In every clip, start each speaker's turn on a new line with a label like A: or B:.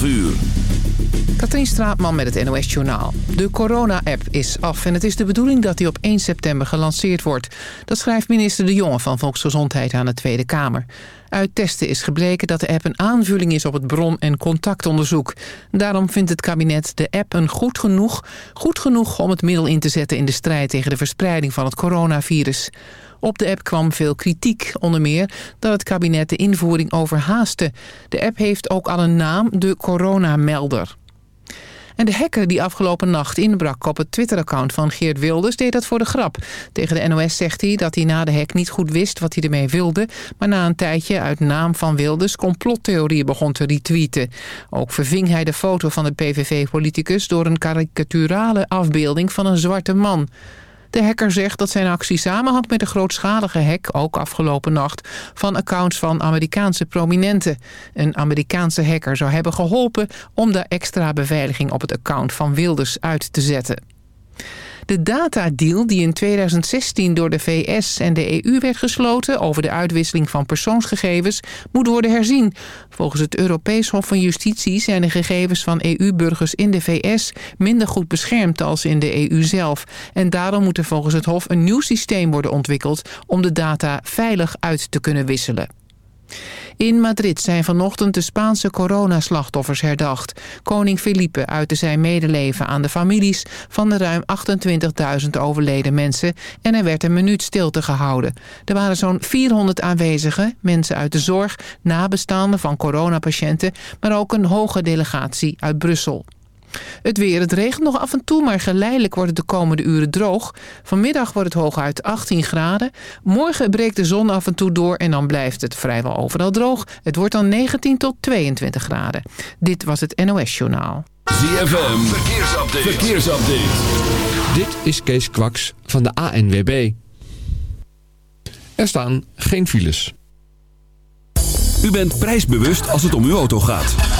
A: 12 uur.
B: Katrien Straatman met het NOS Journaal. De corona-app is af en het is de bedoeling dat die op 1 september gelanceerd wordt. Dat schrijft minister De Jonge van Volksgezondheid aan de Tweede Kamer. Uit testen is gebleken dat de app een aanvulling is op het bron- en contactonderzoek. Daarom vindt het kabinet de app een goed genoeg, goed genoeg om het middel in te zetten in de strijd tegen de verspreiding van het coronavirus. Op de app kwam veel kritiek, onder meer dat het kabinet de invoering overhaaste. De app heeft ook al een naam, de coronamelder. En de hacker die afgelopen nacht inbrak op het Twitter-account van Geert Wilders deed dat voor de grap. Tegen de NOS zegt hij dat hij na de hack niet goed wist wat hij ermee wilde, maar na een tijdje uit naam van Wilders complottheorieën begon te retweeten. Ook verving hij de foto van de PVV-politicus door een karikaturale afbeelding van een zwarte man. De hacker zegt dat zijn actie samenhangt met een grootschalige hack, ook afgelopen nacht, van accounts van Amerikaanse prominenten. Een Amerikaanse hacker zou hebben geholpen om de extra beveiliging op het account van Wilders uit te zetten. De datadeal die in 2016 door de VS en de EU werd gesloten... over de uitwisseling van persoonsgegevens moet worden herzien. Volgens het Europees Hof van Justitie zijn de gegevens van EU-burgers in de VS... minder goed beschermd als in de EU zelf. En daarom moet er volgens het Hof een nieuw systeem worden ontwikkeld... om de data veilig uit te kunnen wisselen. In Madrid zijn vanochtend de Spaanse coronaslachtoffers herdacht. Koning Felipe uitte zijn medeleven aan de families van de ruim 28.000 overleden mensen en er werd een minuut stilte gehouden. Er waren zo'n 400 aanwezigen, mensen uit de zorg, nabestaanden van coronapatiënten, maar ook een hoge delegatie uit Brussel. Het weer, het regent nog af en toe, maar geleidelijk wordt het de komende uren droog. Vanmiddag wordt het hooguit 18 graden. Morgen breekt de zon af en toe door en dan blijft het vrijwel overal droog. Het wordt dan 19 tot 22 graden. Dit was het NOS Journaal.
A: ZFM, verkeersupdate. verkeersupdate.
C: Dit is Kees Kwaks van de ANWB. Er staan geen files.
A: U bent prijsbewust als het om uw auto gaat.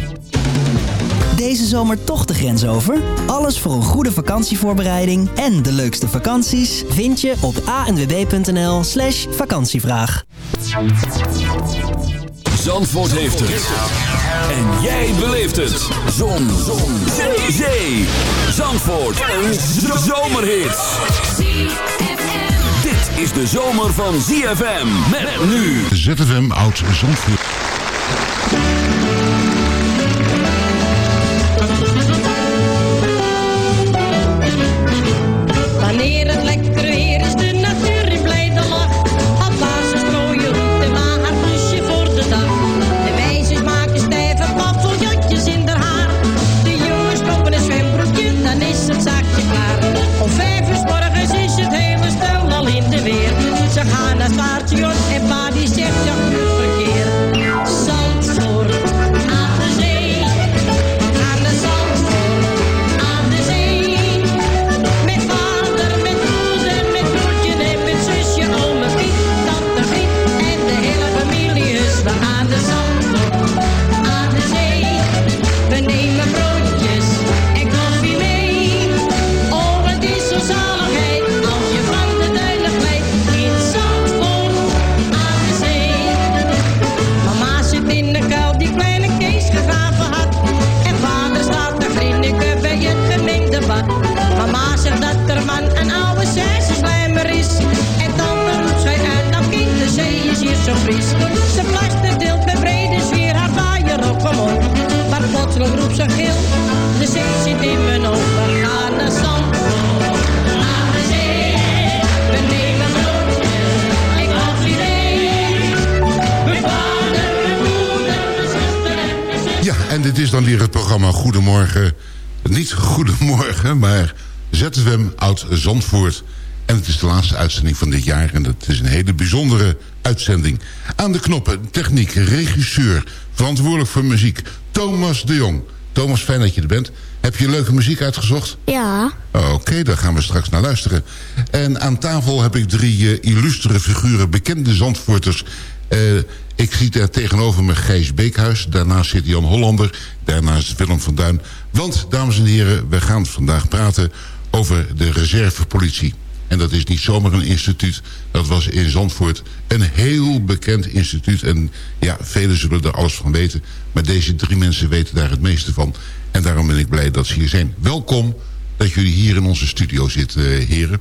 D: Deze zomer toch de grens over? Alles voor een goede vakantievoorbereiding en de leukste vakanties vind je op anwb.nl slash vakantievraag.
A: Zandvoort heeft het. En jij beleeft het. Zon. Zon. Zee. Zee. Zandvoort. Een zomerhit. Dit is de zomer van ZFM. Met nu.
E: ZFM Oud Zandvoort.
F: Zandvoort. En het is de
E: laatste uitzending van dit jaar. En dat is een hele bijzondere uitzending. Aan de knoppen, techniek, regisseur, verantwoordelijk voor muziek. Thomas de Jong.
F: Thomas, fijn dat je er bent. Heb je leuke muziek uitgezocht?
G: Ja.
F: Oké, daar gaan we straks naar luisteren. En aan tafel heb ik drie uh, illustere figuren, bekende Zandvoorters. Uh, ik zie daar tegenover me Gijs Beekhuis. Daarnaast zit Jan Hollander. Daarnaast Willem van Duin. Want, dames en heren, we gaan vandaag praten over de reservepolitie. En dat is niet zomaar een instituut. Dat was in Zandvoort een heel bekend instituut. En ja, velen zullen er alles van weten. Maar deze drie mensen weten daar het meeste van. En daarom ben ik blij dat ze hier zijn. Welkom dat jullie hier in onze studio zitten, heren.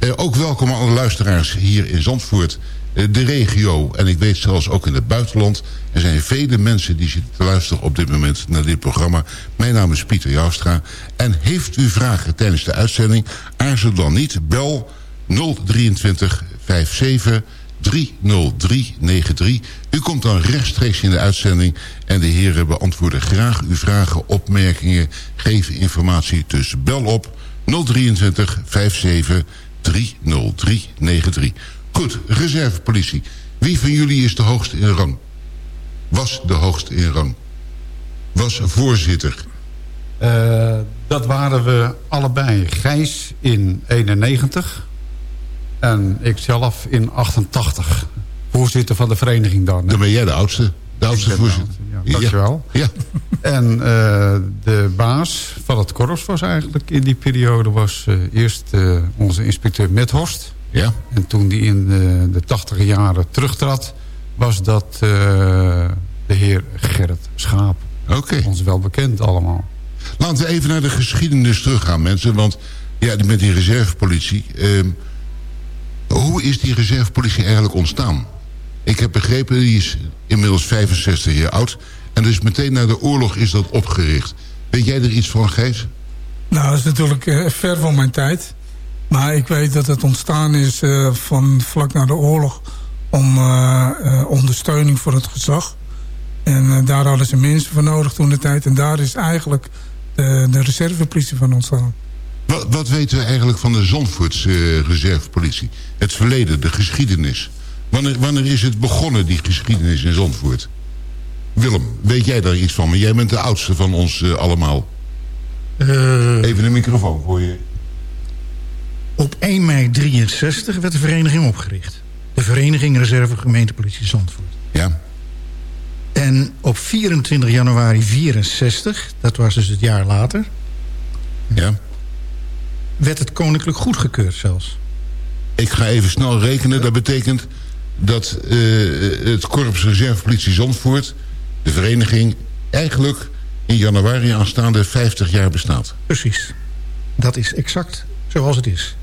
F: Uh, ook welkom alle luisteraars hier in Zandvoort. Uh, de regio en ik weet zelfs ook in het buitenland. Er zijn vele mensen die zitten te luisteren op dit moment naar dit programma. Mijn naam is Pieter Joustra. En heeft u vragen tijdens de uitzending? Aarzel dan niet. Bel 023 57 30393. U komt dan rechtstreeks in de uitzending en de heren beantwoorden graag uw vragen, opmerkingen, geven informatie. Dus bel op 023 57 30393. Goed, reservepolitie. Wie van jullie is de hoogste in rang? Was de hoogste in rang? Was voorzitter?
H: Uh, dat waren we allebei. Gijs in 91 en ikzelf in 88. Voorzitter van de vereniging dan.
F: Dan ben jij de oudste. De oudste voorzitter.
H: Ja, dankjewel.
F: Ja.
H: En uh, de baas van het korps was eigenlijk in die periode... was uh, eerst onze inspecteur Methorst.
F: Ja.
H: En toen die in de, de tachtige jaren terugtrad... was dat de heer Gerrit Schaap.
F: Oké. Okay.
H: Ons wel bekend allemaal.
F: Laten we even naar de geschiedenis teruggaan, mensen. Want ja, met die reservepolitie... Hoe is die reservepolitie eigenlijk ontstaan? Ik heb begrepen, die is inmiddels 65 jaar oud. En dus meteen na de oorlog is dat opgericht. Weet jij er iets van, Gijs?
I: Nou, dat is natuurlijk uh, ver van mijn tijd. Maar ik weet dat het ontstaan is uh, van vlak na de oorlog... om uh, ondersteuning voor het gezag. En daar hadden ze mensen voor nodig toen de tijd. En daar is eigenlijk de, de reservepolitie van ontstaan.
F: Wat, wat, weten we eigenlijk van de Zandvoortse uh, reservepolitie? Het verleden, de geschiedenis. Wanneer, wanneer is het begonnen, die geschiedenis in Zandvoort? Willem, weet jij daar iets van? Maar jij bent de oudste van ons uh, allemaal.
J: Uh,
F: Even een microfoon voor je.
J: Op 1 mei 63 werd de vereniging opgericht. De Vereniging Reserve Gemeentepolitie Zandvoort.
F: Ja.
J: En op 24 januari 64, dat was dus het jaar later...
F: Ja
J: werd het koninklijk goedgekeurd zelfs.
F: Ik ga even snel rekenen. Dat betekent dat uh, het Korps Reservepolitie Zandvoort... de vereniging eigenlijk in januari aanstaande 50 jaar bestaat.
J: Precies. Dat is exact zoals het is.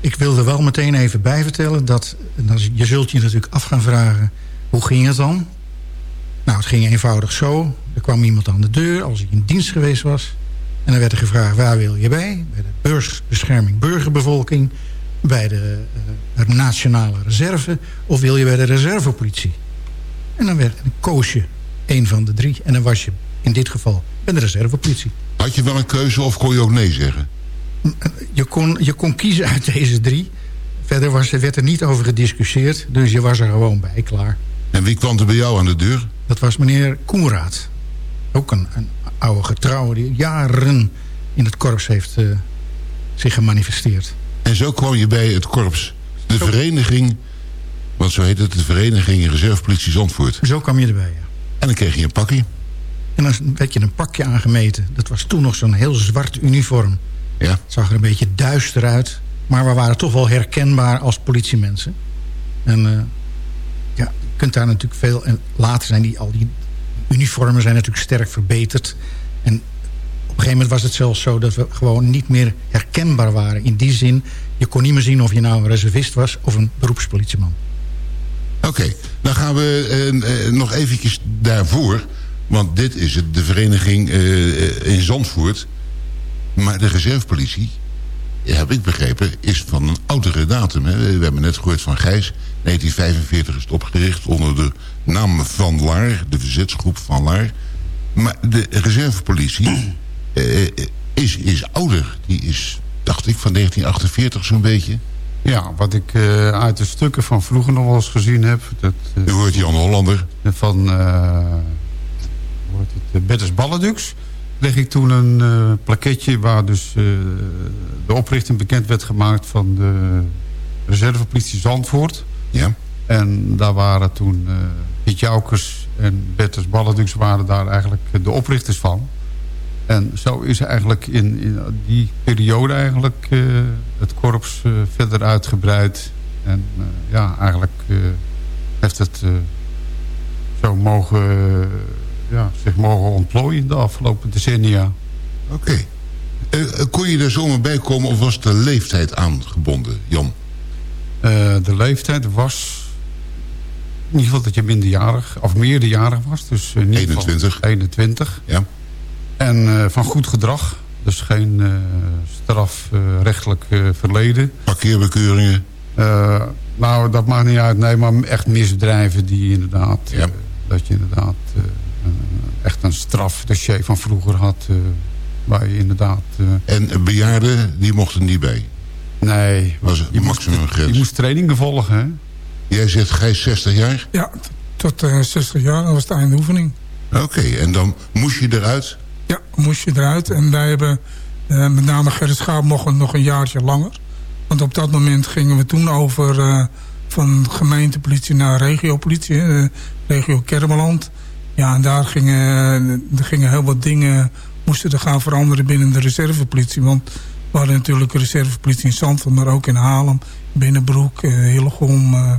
J: Ik wil er wel meteen even bij vertellen... dat je zult je natuurlijk af gaan vragen... hoe ging het dan? Nou, het ging eenvoudig zo. Er kwam iemand aan de deur als hij in dienst geweest was... En dan werd er gevraagd, waar wil je bij? Bij de beursbescherming burgerbevolking, bij de uh, nationale reserve... of wil je bij de reservepolitie? En dan werd, een koos je een van de drie. En dan was je in dit geval bij de reservepolitie.
F: Had je wel een keuze of kon je ook nee zeggen?
J: Je kon, je kon kiezen uit deze drie. Verder was, werd er niet over gediscussieerd. Dus je was er gewoon bij, klaar.
F: En wie kwam er bij jou aan de deur?
J: Dat was meneer Koenraad. Ook een, een oude getrouwe die jaren in het korps heeft uh, zich gemanifesteerd.
F: En zo kwam je bij het korps. De zo. vereniging, want zo heet het, de vereniging Reservepolitie Zandvoort.
J: Zo kwam je erbij, ja.
F: En dan kreeg je een pakje.
J: En dan werd je een pakje aangemeten. Dat was toen nog zo'n heel zwart uniform.
F: Ja.
J: Het zag er een beetje duister uit. Maar we waren toch wel herkenbaar als politiemensen. En uh, ja, je kunt daar natuurlijk veel... En later zijn die, al die uniformen zijn natuurlijk sterk verbeterd. En op een gegeven moment was het zelfs zo... dat we gewoon niet meer herkenbaar waren. In die zin, je kon niet meer zien of je nou een reservist was... of een beroepspolitieman.
F: Oké, okay, dan gaan we uh, uh, nog eventjes daarvoor... want dit is het, de vereniging in Zandvoort... maar de reservepolitie, heb ik begrepen... is van een oudere datum. Hè? We hebben net gehoord van Gijs... 1945 is het opgericht onder de naam Van Laar, de verzetsgroep Van Laar. Maar de reservepolitie uh, is, is ouder. Die is, dacht ik, van 1948 zo'n beetje.
H: Ja, wat ik uh, uit de stukken van vroeger nog wel eens gezien heb... Dat,
F: uh, U hoort Jan Hollander.
H: Van uh, het, Bertus Balledux. Kreeg ik toen een uh, plaketje... waar dus uh, de oprichting bekend werd gemaakt... van de reservepolitie Zandvoort.
F: Ja.
H: En daar waren toen uh, Piet Joukers en Bertus Balladux... waren daar eigenlijk de oprichters van. En zo is eigenlijk in, in die periode eigenlijk het korps verder uitgebreid. En ja, eigenlijk heeft het zo mogen, ja, zich mogen ontplooien de afgelopen decennia.
F: Oké. Okay. Uh, kon je er zomaar bij komen of was de leeftijd aangebonden, Jan?
H: Uh, de leeftijd was in ieder geval dat je minderjarig of meerderjarig was. Dus uh,
F: 21.
H: 21.
F: Ja.
H: En van goed gedrag. Dus geen strafrechtelijk verleden.
F: Parkeerbekeuringen?
H: nou, dat maakt niet uit. Nee, maar echt misdrijven die inderdaad...
F: Ja
H: dat je inderdaad echt een strafdossier van vroeger had... Uh, waar je inderdaad... Uh,
F: en bejaarden, die mochten niet bij?
H: Nee.
F: Was het maximum
H: grens? Je moest trainingen volgen, hè?
F: Jij zegt Gijs 60 jaar?
I: Ja, tot 60 jaar, dat was de eindoefening.
F: Oké, en dan moest je eruit?
I: Ja, moest je eruit. En wij hebben, met name Gerrit Schaap, nog, nog een jaartje langer. Want op dat moment gingen we toen over van gemeentepolitie naar regiopolitie, uh, regio Kermeland. Ja, en daar gingen, er gingen heel wat dingen moesten er gaan veranderen binnen de reservepolitie. Want we hadden natuurlijk reservepolitie in Zandvoort, maar ook in Haarlem, Binnenbroek, uh, Hillegom, uh,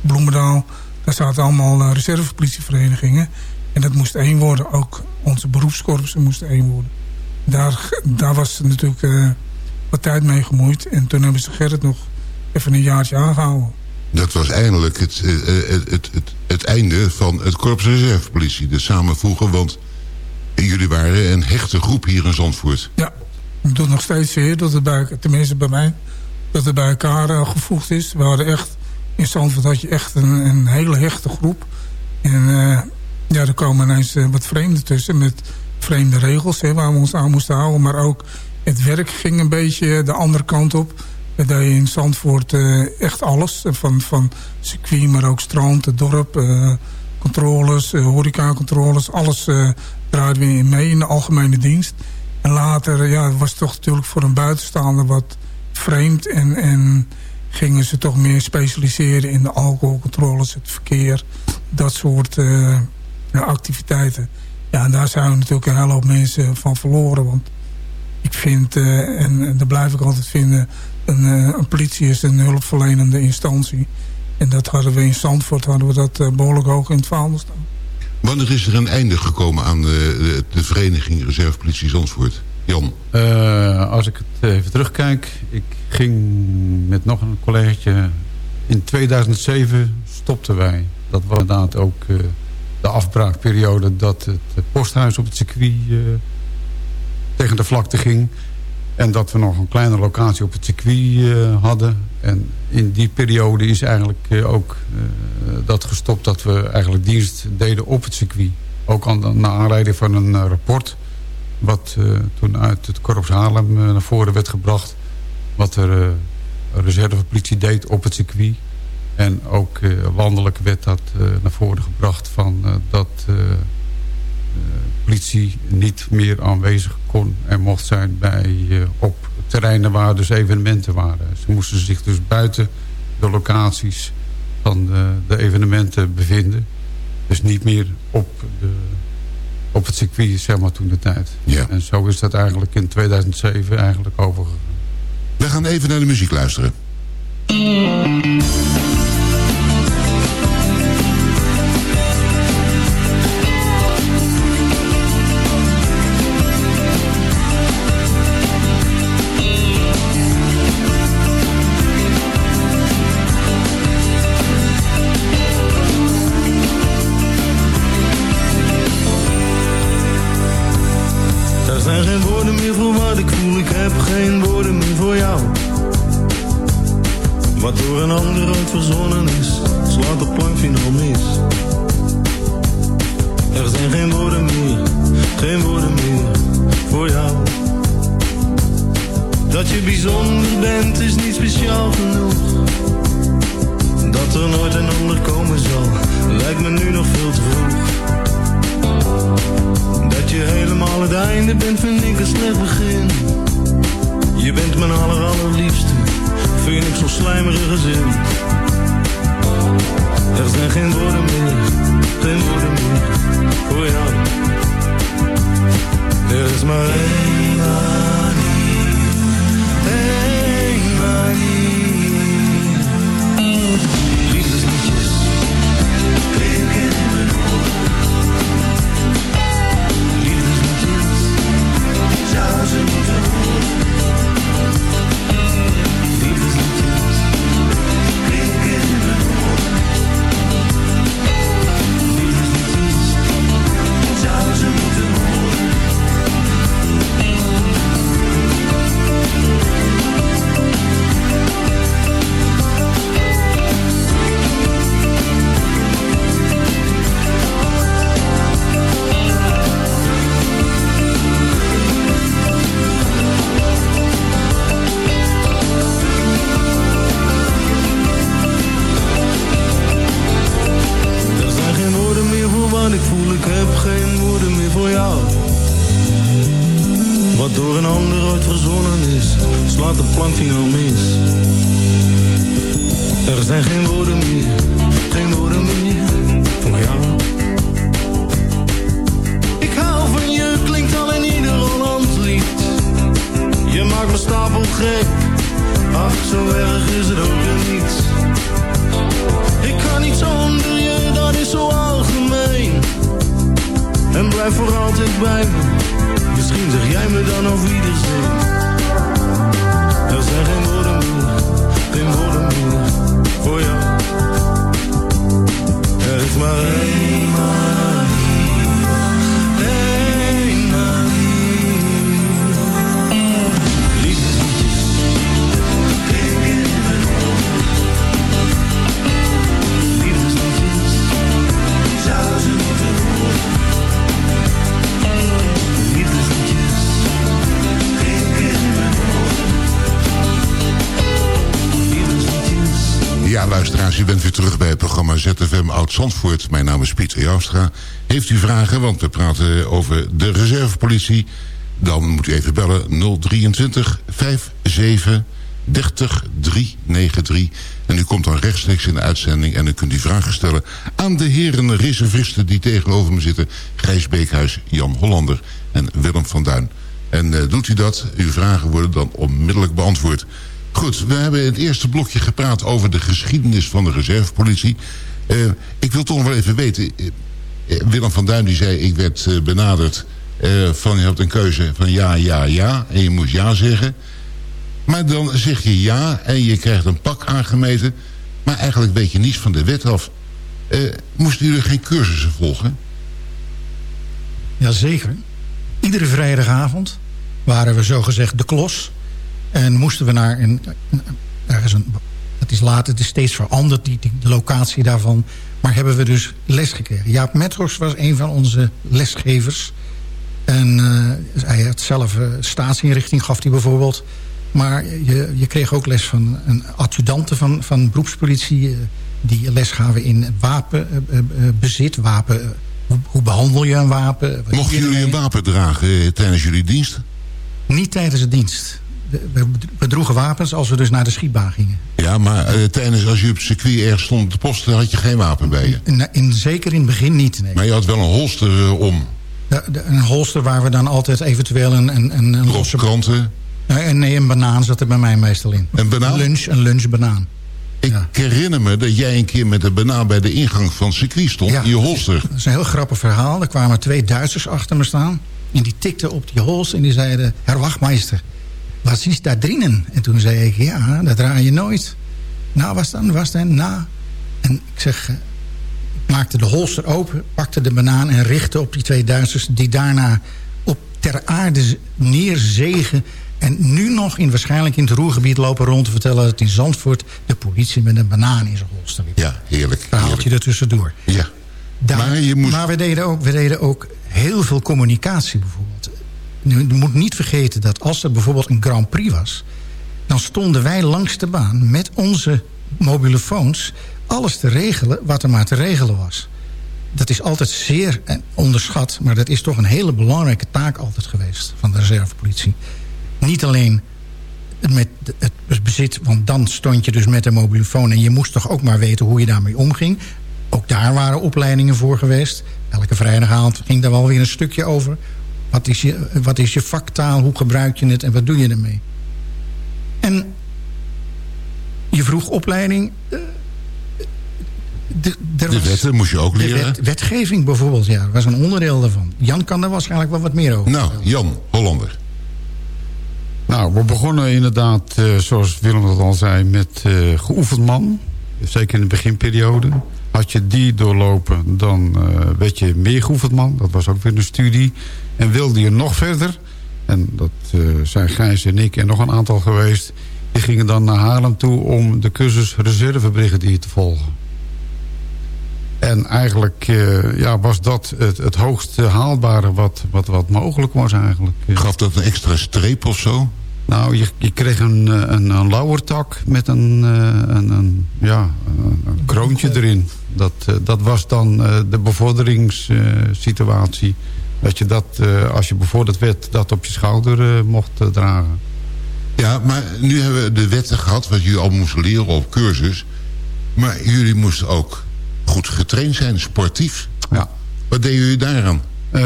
I: Bloemendaal. Daar zaten allemaal reservepolitieverenigingen. En dat moest één worden. Ook onze beroepskorpsen moesten één worden. Daar, daar was natuurlijk wat tijd mee gemoeid. En toen hebben ze Gerrit nog even een jaartje aangehouden
F: dat was eindelijk het, eh, eh, het, het, het, het, einde van het Korps Reservepolitie. De samenvoegen, want jullie waren een hechte groep hier in Zandvoort.
I: Ja, het doet nog steeds zeer, dat het bij, tenminste bij mij, dat het bij elkaar gevoegd is. We hadden echt, in Zandvoort had je echt een, een hele hechte groep. En ja, er komen ineens wat vreemden tussen met vreemde regels hè, waar we ons aan moesten houden. Maar ook het werk ging een beetje de andere kant op we deden in Zandvoort uh, echt alles. Van, van circuit, maar ook strand, het dorp, uh, controles, uh. Alles draaiden we in mee in de algemene dienst. En later ja, was het toch natuurlijk voor een buitenstaander wat vreemd. En, en gingen ze toch meer specialiseren in de alcoholcontroles, het verkeer. Dat soort activiteiten. Ja, en daar zijn we natuurlijk een hele hoop mensen van verloren. Want ik vind, en, en daar blijf ik altijd vinden een, eh, een, politie is een hulpverlenende instantie. En dat hadden we in Zandvoort hadden we dat eh, behoorlijk hoog in het vaandel staan.
F: Wanneer is er een einde gekomen aan de, de, de vereniging Reservepolitie Zandvoort? Jan?
H: Uh, als ik het even terugkijk. Ik ging met nog een collegaatje... In 2007 stopten wij. Dat was inderdaad ook uh, de afbraakperiode... dat het posthuis op het circuit uh, tegen de vlakte ging. En dat we nog een kleine locatie op het circuit uh, hadden. En in die periode is eigenlijk uh, ook uh, dat gestopt dat we eigenlijk dienst deden op het circuit. Ook aan, naar aanleiding van een rapport. Wat toen uit het Korps Haarlem naar voren werd gebracht. Wat er reservepolitie deed op het circuit. En ook landelijk werd dat naar voren gebracht van dat politie niet meer aanwezig kon en mocht zijn bij, uh, op terreinen waar dus evenementen waren. Ze moesten zich dus buiten de locaties van de, de evenementen bevinden. Dus niet meer op, de, op het circuit, zeg maar, toen de tijd.
F: Ja.
H: En zo is dat eigenlijk in 2007 eigenlijk overgegaan.
F: We gaan even naar de muziek luisteren.
G: Je bent mijn aller allerliefste, vind ik zo'n slijmerige zin. Er zijn geen woorden meer, geen woorden meer, voor jou. Er is maar één Er
F: terug bij het programma ZFM Oud-Zandvoort. Mijn naam is Pieter Joustra. Heeft u vragen, want we praten over de reservepolitie... dan moet u even bellen 023 57 30 393. En u komt dan rechtstreeks in de uitzending... en dan kunt u vragen stellen aan de heren reservisten... die tegenover me zitten. Gijs Beekhuis, Jan Hollander en Willem van Duin. En eh, doet u dat, uw vragen worden dan onmiddellijk beantwoord. Goed, we hebben het eerste blokje gepraat over de geschiedenis van de reservepolitie. Eh, ik wil toch wel even weten... eh, eh, Willem van Duin die zei, ik werd benaderd... van je had een keuze van ja, ja, ja. En je moest ja zeggen. Maar dan zeg je ja en je krijgt een pak aangemeten. Maar eigenlijk weet je niets van de wet af. Moesten jullie geen cursussen volgen?
J: Jazeker. Iedere vrijdagavond waren we zogezegd de klos. En moesten we naar een... een- ergens een dat is later, het is steeds veranderd, die, die locatie daarvan. Maar hebben we dus les gekregen. Jaap Metros was een van onze lesgevers. En eh, hij had zelf eh, staatsinrichting, gaf hij bijvoorbeeld. Maar je, je kreeg ook les van een adjudanten van, van beroepspolitie... eh, die les gaven in wapenbezit, wapen... hoe, hoe behandel je een wapen?
F: Mochten jullie een wapen dragen tijdens jullie dienst?
J: Niet tijdens de dienst. We, droegen wapens als we dus naar de schietbaan gingen.
F: Ja, maar eh, tijdens als je op het circuit ergens stond op de post... dan had je geen wapen bij je.
J: In, in, zeker in het begin niet, nee.
F: Maar je had wel een holster eh, om.
J: De- de- een holster waar we dan altijd eventueel een, een, een, een losse...
F: kranten.
J: Nee, een banaan zat er bij mij meestal in.
F: Een banaan?
J: Lunch, een lunchbanaan.
F: Ik herinner me dat jij een keer met een banaan bij de ingang van het circuit stond. in je holster.
J: Dat is een heel grappig verhaal. Er kwamen twee Duitsers achter me staan. En die tikten op die holster en die zeiden... Herr Wachtmeister, wat is daar drinnen? En toen zei ik, ja, dat draai je nooit. Nou, was dan, was dan, na. En ik zeg, eh, ik maakte de holster open, pakte de banaan... en richtte op die twee Duitsers die daarna op ter aarde neerzegen... en nu nog in, waarschijnlijk in het Roergebied lopen rond te vertellen... dat in Zandvoort de politie met een banaan in zijn holster liep.
F: Ja, heerlijk.
J: Verhaaltje er tussendoor.
F: Ja.
J: Daar-
F: Maar je moest-
J: maar we, deden ook, we deden ook heel veel communicatie bijvoorbeeld. Je moet niet vergeten dat als er bijvoorbeeld een Grand Prix was... dan stonden wij langs de baan met onze mobielefoons... alles te regelen wat er maar te regelen was. dat is altijd zeer eh, onderschat... maar dat is toch een hele belangrijke taak altijd geweest... van de reservepolitie. Niet alleen met het bezit, want dan stond je dus met een mobielefoon... en je moest toch ook maar weten hoe je daarmee omging. Ook daar waren opleidingen voor geweest. Elke vrijdagavond ging daar wel weer een stukje over. Wat is je, wat is je vaktaal, hoe gebruik je het en wat doe je ermee? En je vroeg opleiding... Uh,
F: de, de wetten moest je ook leren.
J: Wet, wetgeving bijvoorbeeld, ja. Dat was een onderdeel daarvan. Jan kan er waarschijnlijk wel wat meer over
F: Nou, Jan, Hollander.
H: Nou, we begonnen inderdaad, uh, zoals Willem dat al zei, met uh, geoefend man. Zeker in de beginperiode. Had je die doorlopen, dan uh, werd je meer man. Dat was ook weer een studie. En wilde je nog verder, en dat zijn Gijs en ik en nog een aantal geweest... die gingen dan naar Haarlem toe om de cursus reservebrigadier te volgen. En eigenlijk uh, ja, was dat het, het hoogst haalbare wat, wat, wat mogelijk was eigenlijk.
F: Gaf dat een extra streep of zo?
H: Nou, je, je kreeg een, een, een lauwertak met een, een, een, ja, een kroontje erin. Dat, dat was dan de bevorderingssituatie. Dat je dat, als je bevorderd werd, dat op je schouder mocht dragen.
F: Ja, maar nu hebben we de wetten gehad... wat jullie al moesten leren op cursus. Maar jullie moesten ook goed getraind zijn, sportief.
H: Ja.
F: Wat deden jullie daaraan?
H: Uh,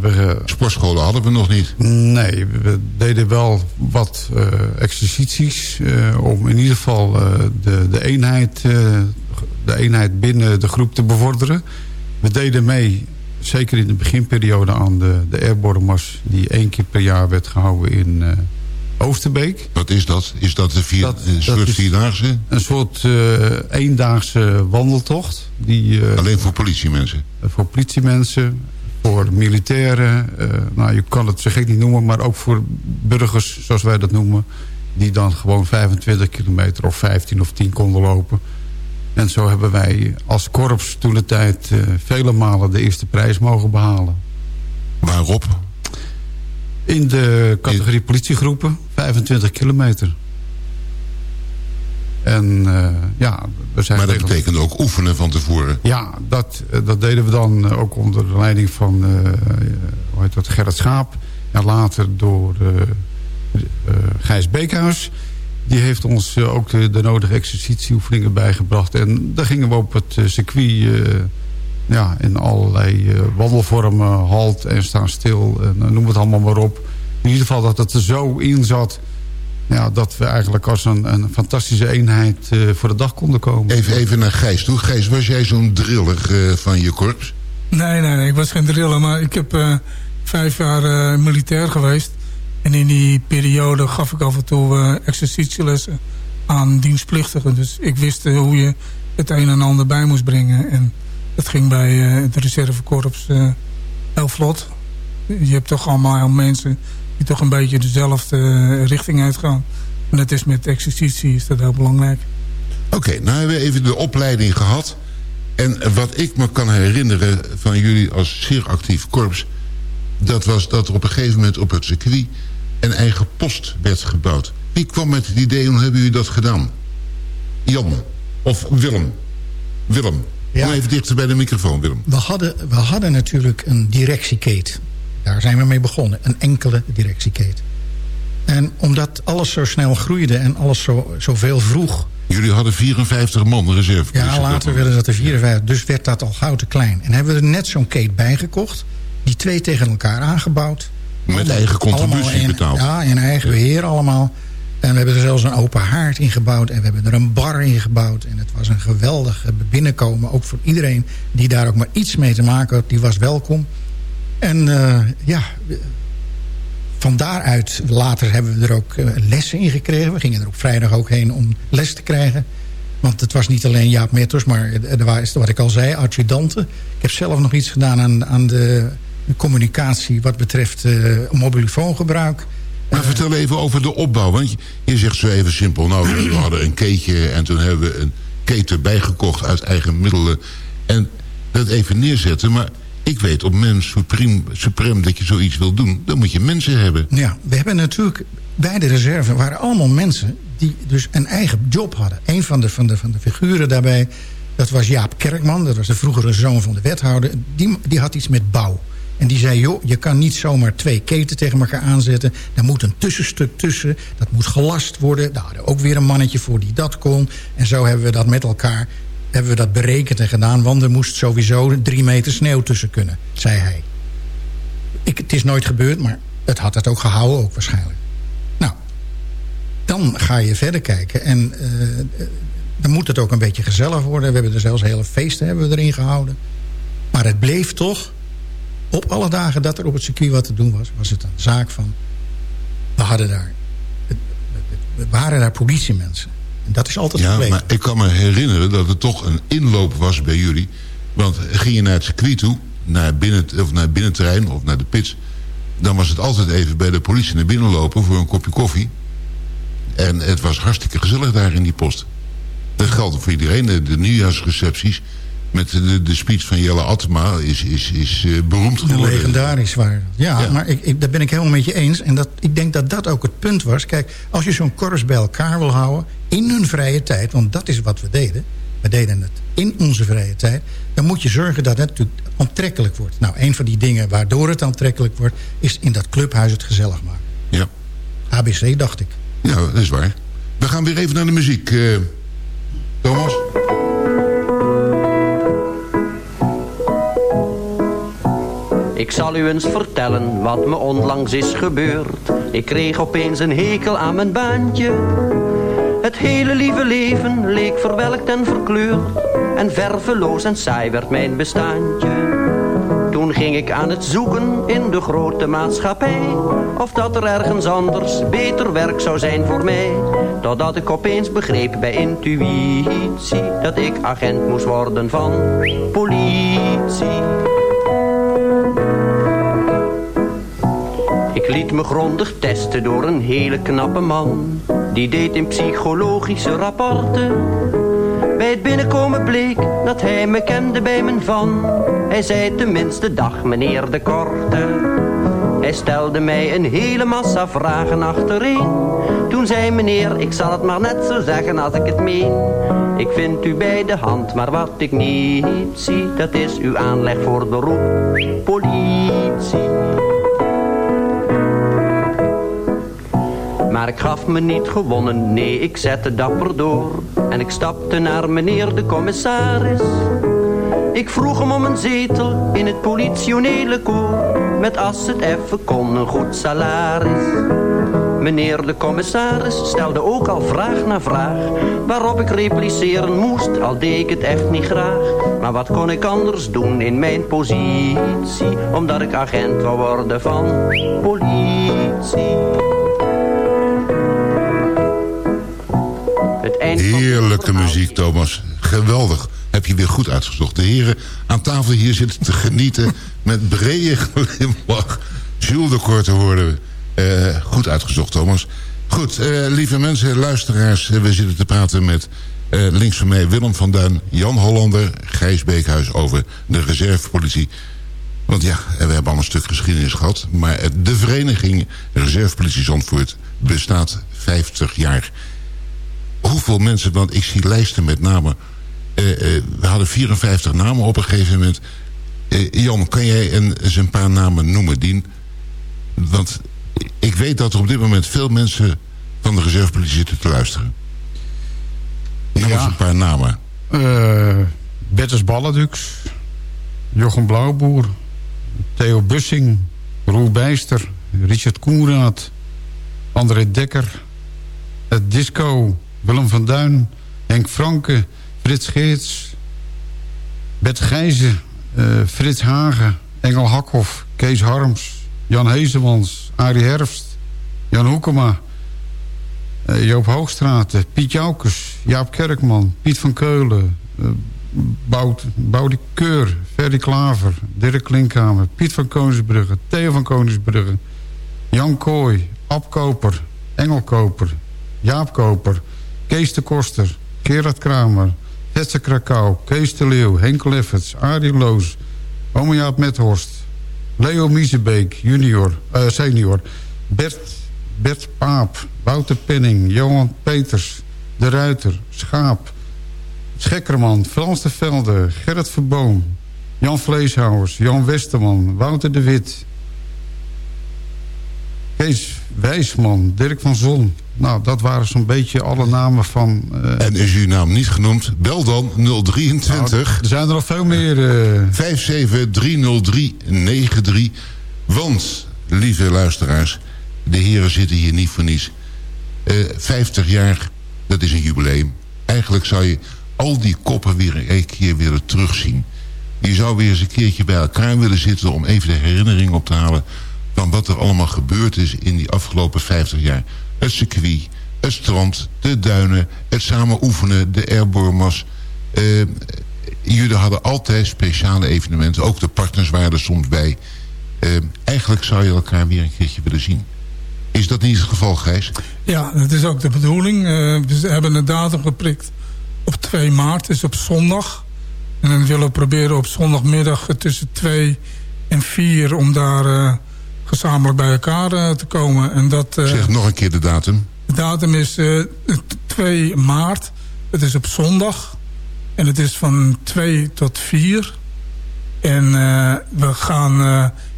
H: we,
F: Sportscholen hadden we nog niet.
H: Nee, we deden wel wat uh, exercities... Uh, om in ieder geval de, de, eenheid, de eenheid binnen de groep te bevorderen. We deden mee, zeker in de beginperiode... aan de, de Airborne Mars... die één keer per jaar werd gehouden in Oosterbeek.
F: Wat is dat? Is dat, de vier, dat, een soort vierdaagse?
H: Een soort uh, eendaagse wandeltocht. Die, uh,
F: Alleen voor politiemensen?
H: voor politiemensen, voor militairen. Uh, nou, je kan het zo gek niet noemen, maar ook voor burgers, zoals wij dat noemen. Die dan gewoon 25 kilometer of 15 of 10 konden lopen. En zo hebben wij als korps toen de tijd vele malen de eerste prijs mogen behalen.
F: Waarop?
H: In de categorie politiegroepen, 25 kilometer. En uh, ja,
F: we zijn... Maar dat betekent ook oefenen van tevoren?
H: Ja, dat, eh, dat deden we dan eh, ook onder de leiding van hoe heet dat, Gerrit Schaap. En later door Gijs Beekhuis. Die heeft ons ook de, de, nodige exercitieoefeningen bijgebracht. En daar gingen we op het circuit ja, in allerlei wandelvormen halt en staan stil. En, noem het allemaal maar op. In ieder geval dat het er zo in zat... Ja, dat we eigenlijk als een, een fantastische eenheid uh, voor de dag konden komen.
F: Even, even naar Gijs toe. Gijs, was jij zo'n driller van je korps?
I: Nee, nee, nee, ik was geen driller. Maar ik heb vijf jaar militair geweest. En in die periode gaf ik af en toe exercitielessen aan dienstplichtigen. Dus ik wist hoe je het een en ander bij moest brengen. En dat ging bij uh, het reservekorps uh, heel vlot. Je hebt toch allemaal mensen die toch een beetje dezelfde uh, richting uitgaan. En dat is met exercitie is dat heel belangrijk.
F: Oké, okay, nou hebben we even de opleiding gehad. En wat ik me kan herinneren van jullie als zeer actief korps... dat was dat er op een gegeven moment op het circuit... een eigen post werd gebouwd. Wie kwam met het idee, hoe hebben jullie dat gedaan? Jan of Willem? Willem. Ja. Kom even dichter bij de microfoon, Willem.
J: We hadden, we hadden natuurlijk een directiekeet. Daar zijn we mee begonnen. Een enkele directiekeet. En omdat alles zo snel groeide en alles zo, zoveel vroeg...
F: Jullie hadden 54 man reserve.
J: Ja, later werden dat er 54. Dus werd dat al gauw te klein. En hebben we er net zo'n keet bijgekocht. Die twee tegen elkaar aangebouwd.
F: Met eigen contributie betaald.
J: Ja, in eigen beheer allemaal. En we hebben er zelfs een open haard in gebouwd. En we hebben er een bar in gebouwd. En het was een geweldig binnenkomen. Ook voor iedereen die daar ook maar iets mee te maken had. Die was welkom. En uh, ja, van daaruit later hebben we er ook uh, lessen in gekregen. We gingen er op vrijdag ook heen om les te krijgen. Want het was niet alleen Jaap Metters, maar er was, wat ik al zei, adjudanten. Ik heb zelf nog iets gedaan aan, aan de communicatie wat betreft uh, mobielefoongebruik.
F: Maar vertel even over de opbouw. Want je zegt zo even simpel. Nou, we hadden een keetje en toen hebben we een keten bijgekocht uit eigen middelen. En dat even neerzetten. Maar ik weet op mens supreme, dat je zoiets wil doen. Dan moet je mensen hebben.
J: Ja, we hebben natuurlijk bij de reserve waren allemaal mensen die dus een eigen job hadden. Een van de, van de, van de figuren daarbij Dat was Jaap Kerkman, dat was de vroegere zoon van de wethouder. Die, die had iets met bouw. En die zei, joh, je kan niet zomaar twee keten tegen elkaar aanzetten. Er moet een tussenstuk tussen. Dat moet gelast worden. Daar hadden ook weer een mannetje voor die dat kon. En zo hebben we dat met elkaar hebben we dat berekend en gedaan. Want er moest sowieso drie meter sneeuw tussen kunnen, zei hij. Ik, het is nooit gebeurd, maar het had het ook gehouden ook waarschijnlijk. Nou, dan ga je verder kijken. En uh, dan moet het ook een beetje gezellig worden. We hebben er zelfs hele feesten hebben we erin gehouden. Maar het bleef toch... op alle dagen dat er op het circuit wat te doen was... was het een zaak van... we hadden daar... we waren daar politiemensen. Dat is altijd
F: ja, maar ik kan me herinneren dat het toch een inloop was bij jullie. Want ging je naar het circuit toe... naar, binnen, of naar het binnenterrein of naar de pits... dan was het altijd even bij de politie naar binnen lopen... voor een kopje koffie. En het was hartstikke gezellig daar in die post. Dat geldt voor iedereen. De, de nieuwjaarsrecepties met de, de speech van Jelle Atema is, is, is uh, beroemd geworden.
J: Legendarisch waar. Ja, ja. maar ik, ik, daar ben ik helemaal met je eens. En dat, ik denk dat dat ook het punt was. Kijk, als je zo'n korps bij elkaar wil houden... in hun vrije tijd, want dat is wat we deden. We deden het in onze vrije tijd. Dan moet je zorgen dat het natuurlijk aantrekkelijk wordt. Nou, een van die dingen waardoor het aantrekkelijk wordt... is in dat clubhuis het gezellig maken.
F: Ja.
J: ABC, dacht ik.
F: Ja, dat is waar. We gaan weer even naar de muziek... Uh... Thomas?
K: Ik zal u eens vertellen wat me onlangs is gebeurd. Ik kreeg opeens een hekel aan mijn baantje. Het hele lieve leven leek verwelkt en verkleurd. En verveloos en saai werd mijn bestaantje. Toen ging ik aan het zoeken in de grote maatschappij. Of dat er ergens anders beter werk zou zijn voor mij. Totdat ik opeens begreep bij intuïtie. Dat ik agent moest worden van politie. Liet me grondig testen door een hele knappe man. Die deed in psychologische rapporten. Bij het binnenkomen bleek dat hij me kende bij mijn van. Hij zei tenminste dag meneer de Korte. Hij stelde mij een hele massa vragen achtereen. Toen zei meneer, ik zal het maar net zo zeggen als ik het meen. Ik vind u bij de hand, maar wat ik niet zie, dat is uw aanleg voor het beroep politie. Ik gaf me niet gewonnen, nee, ik zette dapper door. En ik stapte naar meneer de commissaris. Ik vroeg hem om een zetel in het politionele koor. Met als het even kon een goed salaris. Meneer de commissaris stelde ook al vraag na vraag. Waarop ik repliceren moest, al deed ik het echt niet graag. Maar wat kon ik anders doen in mijn positie? Omdat ik agent wou worden van politie.
F: Heerlijke muziek, Thomas. Geweldig. Heb je weer goed uitgezocht. De heren aan tafel hier zitten te genieten... met brede glimlach. Jules de Korte hoorden we. Uh, goed uitgezocht, Thomas. Goed, uh, lieve mensen, luisteraars. We zitten te praten met uh, links van mij Willem van Duin... Jan Hollander, Gijs Beekhuis over de reservepolitie. Want ja, we hebben al een stuk geschiedenis gehad... maar de vereniging Reservepolitie Zandvoort bestaat 50 jaar hoeveel mensen, want ik zie lijsten met namen. Uh, uh, we hadden 54 namen op een gegeven moment. Uh, Jan, kan jij een, eens een paar namen noemen, Dien? Want ik weet dat er op dit moment veel mensen van de reservepolitie zitten te luisteren. Noem ja. eens een paar namen.
H: Bertus Balladux, Jochem Blauwboer, Theo Bussing, Roel Bijster, Richard Koenraad, André Dekker, het Disco, Willem van Duin, Henk Franke, Frits Geerts, Bert Gijzen, uh, Frits Hagen, Engel Hakhoff, Kees Harms, Jan Hezemans, Arie Herfst, Jan Hoekema, uh, Joop Hoogstraten, Piet Joukers, Jaap Kerkman, Piet van Keulen, uh, Boudi Keur, Ferry Klaver, Dirk Klinkhamer, Piet van Koningsbrugge, Theo van Koningsbrugge, Jan Kooi, Ab Koper, Engel Koper, Jaap Koper, Kees de Koster, Gerard Kramer, Vetse Krakau, Kees de Leeuw, Henk Lefferts, Arie Loos, Ome Jaap Methorst, Leo Miezebeek, junior, uh, senior, Bert, Bert Paap, Wouter Penning, Johan Peters, De Ruiter, Schaap, Schekkerman, Frans de Velde, Gerrit Verboom... Jan Vleeshouwers, Jan Westerman, Wouter de Wit... Kees Wijsman, Dirk van Zon. Nou, dat waren zo'n beetje alle namen van... Uh...
F: En is uw naam niet genoemd, bel dan 023... Nou,
H: er zijn er nog veel meer...
F: Uh... 5730393. Want, lieve luisteraars... de heren zitten hier niet voor niets. Uh, 50 jaar, dat is een jubileum. Eigenlijk zou je al die koppen weer een keer willen terugzien. Je zou weer eens een keertje bij elkaar willen zitten... om even de herinnering op te halen van wat er allemaal gebeurd is in die afgelopen 50 jaar. Het circuit, het strand, de duinen, het samen oefenen, de airbormas. Uh, jullie hadden altijd speciale evenementen. Ook de partners waren er soms bij. Uh, eigenlijk zou je elkaar weer een keertje willen zien. Is dat niet het geval, Gijs?
I: Ja, dat is ook de bedoeling. Uh, we hebben een datum geprikt op 2 maart, is op zondag. En dan willen we proberen op zondagmiddag tussen 2 en 4 om daar gezamenlijk bij elkaar uh, te komen. En dat,
F: uh, zeg nog een keer de datum.
I: De datum is uh, 2 maart. Het is op zondag. En het is van 2 tot 4. En we gaan...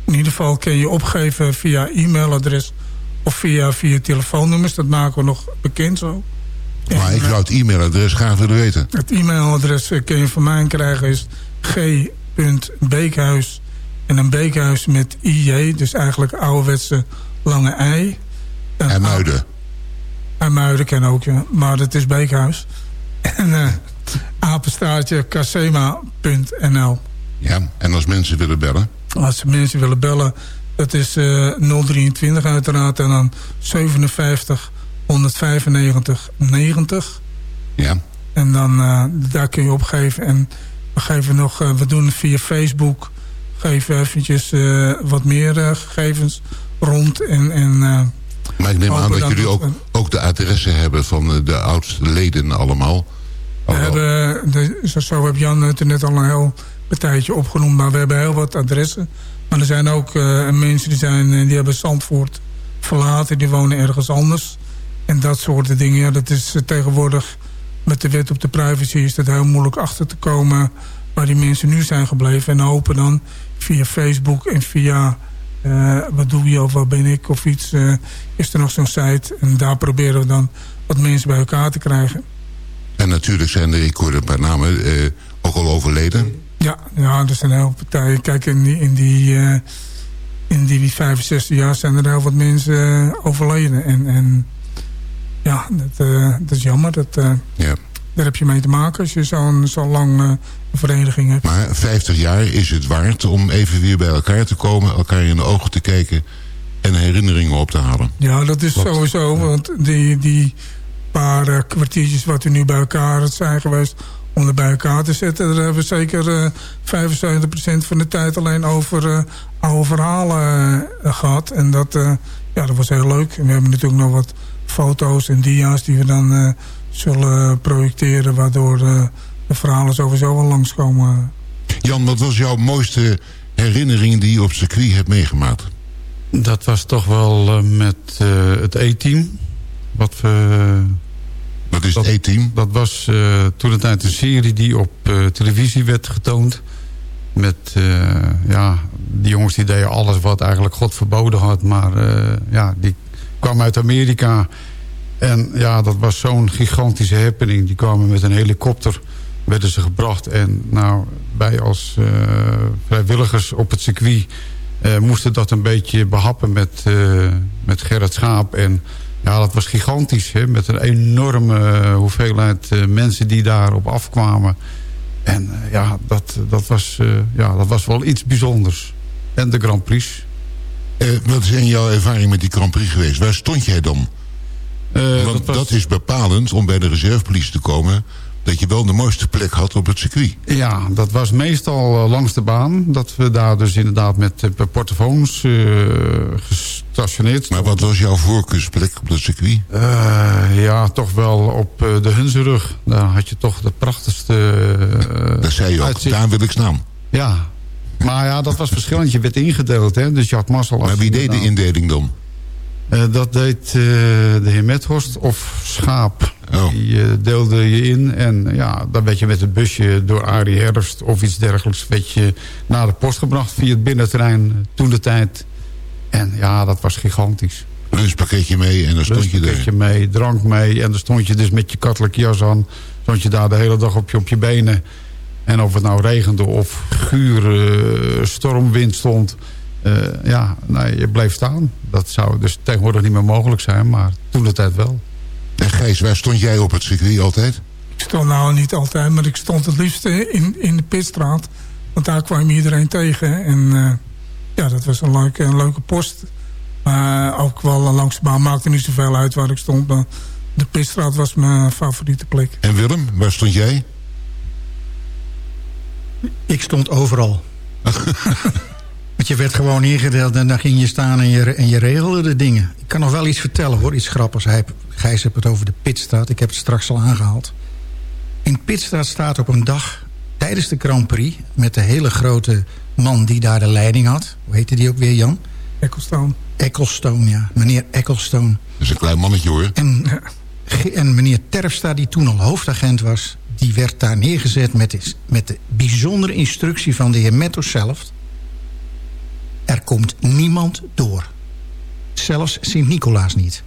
I: in ieder geval kun je opgeven via e-mailadres... of via, via telefoonnummers. Dat maken we nog bekend zo.
F: Maar en, ik zou het e-mailadres graag willen weten.
I: Het e-mailadres kun je van mij krijgen is g.beekhuis en een beekhuis met IJ, dus eigenlijk ouderwetse lange ei.
F: En Muiden.
I: En Muiden ken ook, ja. Maar het is beekhuis. En uh, apenstaartje casema.nl.
F: Ja, en als mensen willen bellen?
I: Als mensen willen bellen, dat is uh, 023 uiteraard. En dan 57 195 90.
F: Ja.
I: En dan uh, daar kun je opgeven. En we geven nog, uh, we doen het via Facebook geven eventjes uh, wat meer uh, gegevens rond. En, en, uh,
F: maar ik neem aan dat jullie ook, ook de adressen hebben van de oudste leden allemaal.
I: We hebben, de, zo heb Jan het er net al een heel partijtje opgenoemd. Maar we hebben heel wat adressen. Maar er zijn ook mensen die, zijn, die hebben Zandvoort verlaten. Die wonen ergens anders. En dat soort dingen. Ja, dat is tegenwoordig met de wet op de privacy is dat heel moeilijk achter te komen waar die mensen nu zijn gebleven. En hopen dan via Facebook en via uh, wat doe je of wat ben ik of iets, uh, is er nog zo'n site. En daar proberen we dan wat mensen bij elkaar te krijgen.
F: En natuurlijk zijn er, ik hoorde een paar namen, uh, ook al overleden.
I: Ja, ja, er zijn heel veel partijen. Kijk, in die, in die, in die 65 jaar zijn er heel wat mensen overleden. En, en ja, dat, dat is jammer. Dat,
F: ja.
I: Daar heb je mee te maken als je zo'n zo lang vereniging hebt.
F: Maar 50 jaar is het waard om even weer bij elkaar te komen... elkaar in de ogen te kijken en herinneringen op te halen.
I: Ja, dat is sowieso. Want die, die paar uh, kwartiertjes wat we nu bij elkaar zijn geweest... om er bij elkaar te zetten... daar hebben we zeker uh, eh, 75% van de tijd alleen over uh, oude verhalen gehad. En dat, ja, dat was heel leuk. En we hebben natuurlijk nog wat foto's en dia's... die we dan zullen projecteren... waardoor de verhalen sowieso wel langskomen.
F: Jan, wat was jouw mooiste herinnering die je op circuit hebt meegemaakt?
H: Dat was toch wel uh, met uh, het E-team. Wat we...
F: Wat is het E-team?
H: Dat was uh, toen het tijd een serie die op televisie werd getoond. Met, ja, die jongens die deden alles wat eigenlijk God verboden had. Maar ja, die kwam uit Amerika. En ja, dat was zo'n gigantische happening. Die kwamen met een helikopter werden ze gebracht. En nou, wij als uh, vrijwilligers op het circuit uh, moesten dat een beetje behappen met, uh, met Gerrit Schaap. En ja, dat was gigantisch. Hè, met een enorme hoeveelheid mensen die daarop afkwamen. En ja, dat, dat, was, ja, dat was wel iets bijzonders. En de Grand Prix.
F: wat is in jouw ervaring met die Grand Prix geweest? Waar stond jij dan? Want dat, was... dat is bepalend om bij de reservepolitie te komen dat je wel de mooiste plek had op het circuit.
H: Ja, dat was meestal eh, langs de baan. Dat we daar dus inderdaad met uh, portofoons uh, gestationeerd
F: Maar wat was jouw voorkeursplek op het circuit?
H: ja, toch wel op de Hunzenrug. Daar had je toch de prachtigste
F: Daar zei je ook, daar wil ik staan.
H: Ja, maar ja, dat was verschillend. Je werd ingedeeld, hè? dus je had mazzel.
F: Maar wie deed de indeling dan?
H: Dat deed de heer Methorst of Schaap.
F: Oh.
H: Die eh, deelde je in. En ja, dan werd je met het busje door Arie Herfst of iets dergelijks... werd je naar de post gebracht via het binnenterrein eh, toen de tijd. En ja, dat was gigantisch.
F: Lunchpakketje mee en dan stond je
H: Lunchpakketje
F: er.
H: mee, drank mee. En dan stond je dus met je kattelijke jas aan. Stond je daar de hele dag op je, op je benen. En of het nou regende of guur, eh, stormwind stond... eh, ja, nee, je bleef staan. Dat zou dus tegenwoordig niet meer mogelijk zijn, maar toen de tijd wel.
F: En Gijs, waar stond jij op het circuit altijd?
I: Ik stond nou niet altijd, maar ik stond het liefst eh, in, in de Pitstraat. Want daar kwam iedereen tegen. En eh, ja, dat was een leuke, een leuke post. Maar ook wel langs de baan maakte niet zoveel uit waar ik stond. Maar de Pitstraat was mijn favoriete plek.
F: En Willem, waar stond jij?
J: Ik stond overal. Want je werd gewoon ingedeeld en dan ging je staan en je, en je regelde de dingen. Ik kan nog wel iets vertellen hoor, iets grappigs. Hij, Gijs heeft het over de Pitstraat. Ik heb het straks al aangehaald. In Pitstraat staat op een dag tijdens de Grand Prix... met de hele grote man die daar de leiding had. Hoe heette die ook weer, Jan?
I: Ecclestone.
J: Ecclestone, ja. Meneer Ecclestone.
F: Dat is een klein mannetje hoor.
J: En, en meneer Terpstra, die toen al hoofdagent was... die werd daar neergezet met de, met de bijzondere instructie van de heer Metto zelf... er komt niemand door. Zelfs Sint-Nicolaas niet.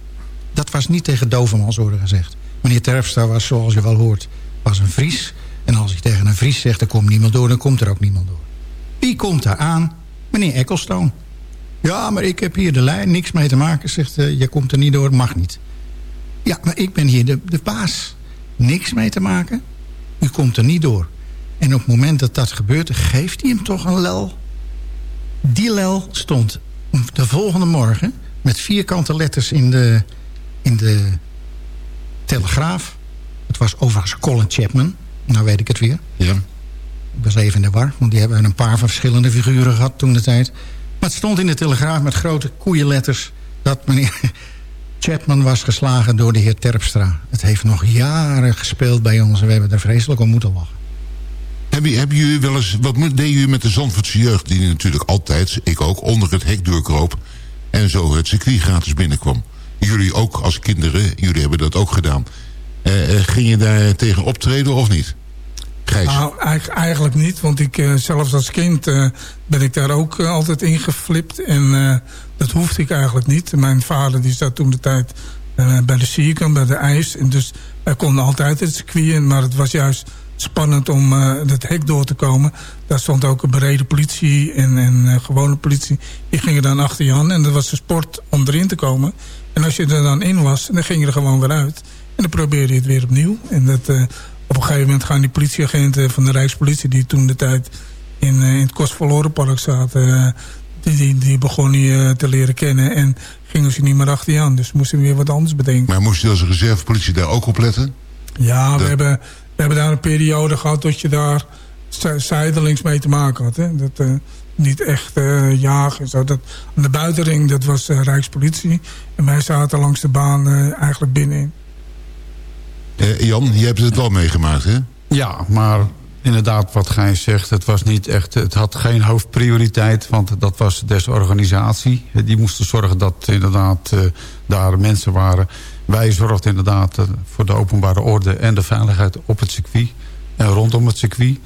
J: Dat was niet tegen Dovermans worden gezegd. Meneer Terpstra was, zoals je wel hoort, was een Fries. En als hij tegen een Fries zegt, er komt niemand door... dan komt er ook niemand door. Wie komt daar aan? Meneer Ecclestone. Ja, maar ik heb hier de lijn, niks mee te maken. Zegt, uh, je komt er niet door, mag niet. Ja, maar ik ben hier de, de baas. Niks mee te maken. U komt er niet door. En op het moment dat dat gebeurt, geeft hij hem toch een lel. Die lel stond de volgende morgen... met vierkante letters in de, in de Telegraaf. Het was overigens Colin Chapman. Nou weet ik het weer.
F: Ja.
J: Ik was even in de war, want die hebben een paar van verschillende figuren gehad toen de tijd. Maar het stond in de Telegraaf met grote koeienletters... dat meneer Chapman was geslagen door de heer Terpstra. Het heeft nog jaren gespeeld bij ons en we hebben er vreselijk om moeten lachen.
F: Hebben, jullie wel eens, wat deden jullie met de Zandvoortse jeugd... die natuurlijk altijd, ik ook, onder het hek doorkroop... en zo het circuit gratis binnenkwam? Jullie ook als kinderen, jullie hebben dat ook gedaan. Eh, eh, ging je daar tegen optreden of niet?
I: Nou, eig- eigenlijk niet, want ik, eh, zelfs als kind ben ik daar ook altijd in geflipt. En dat hoefde ik eigenlijk niet. Mijn vader die zat toen de tijd bij de Sierkamp, bij de IJs. En dus wij konden altijd het circuit in, maar het was juist spannend om eh het hek door te komen. Daar stond ook een berede politie en, en eh, gewone politie. Die gingen dan achter je aan en dat was de sport om erin te komen. En als je er dan in was, dan ging je er gewoon weer uit. En dan probeerde je het weer opnieuw. En dat, eh, op een gegeven moment gaan die politieagenten van de Rijkspolitie... die toen de tijd in, eh, in het Kostverlorenpark zaten... die, die, die begonnen je te leren kennen en gingen ze niet meer achter je aan. Dus moesten we weer wat anders bedenken.
F: Maar moest je als reservepolitie daar ook op letten?
I: Ja, we
F: Dat-
I: hebben, hebben daar een periode gehad dat je daar zi- zijdelings mee te maken had. Hè? Dat, eh, niet echt eh, jagen. en Zo. Dat, aan de buitenring, dat was eh, Rijkspolitie. En wij zaten langs de baan eh, eigenlijk binnenin.
F: Eh, Jan, jij hebt het wel meegemaakt, hè?
H: Ja, maar inderdaad wat Gijs zegt, het was niet echt, het had geen hoofdprioriteit, want dat was des organisatie. Die moesten zorgen dat inderdaad eh, daar mensen waren. Wij zorgden inderdaad eh, voor de openbare orde en de veiligheid op het circuit en rondom het circuit.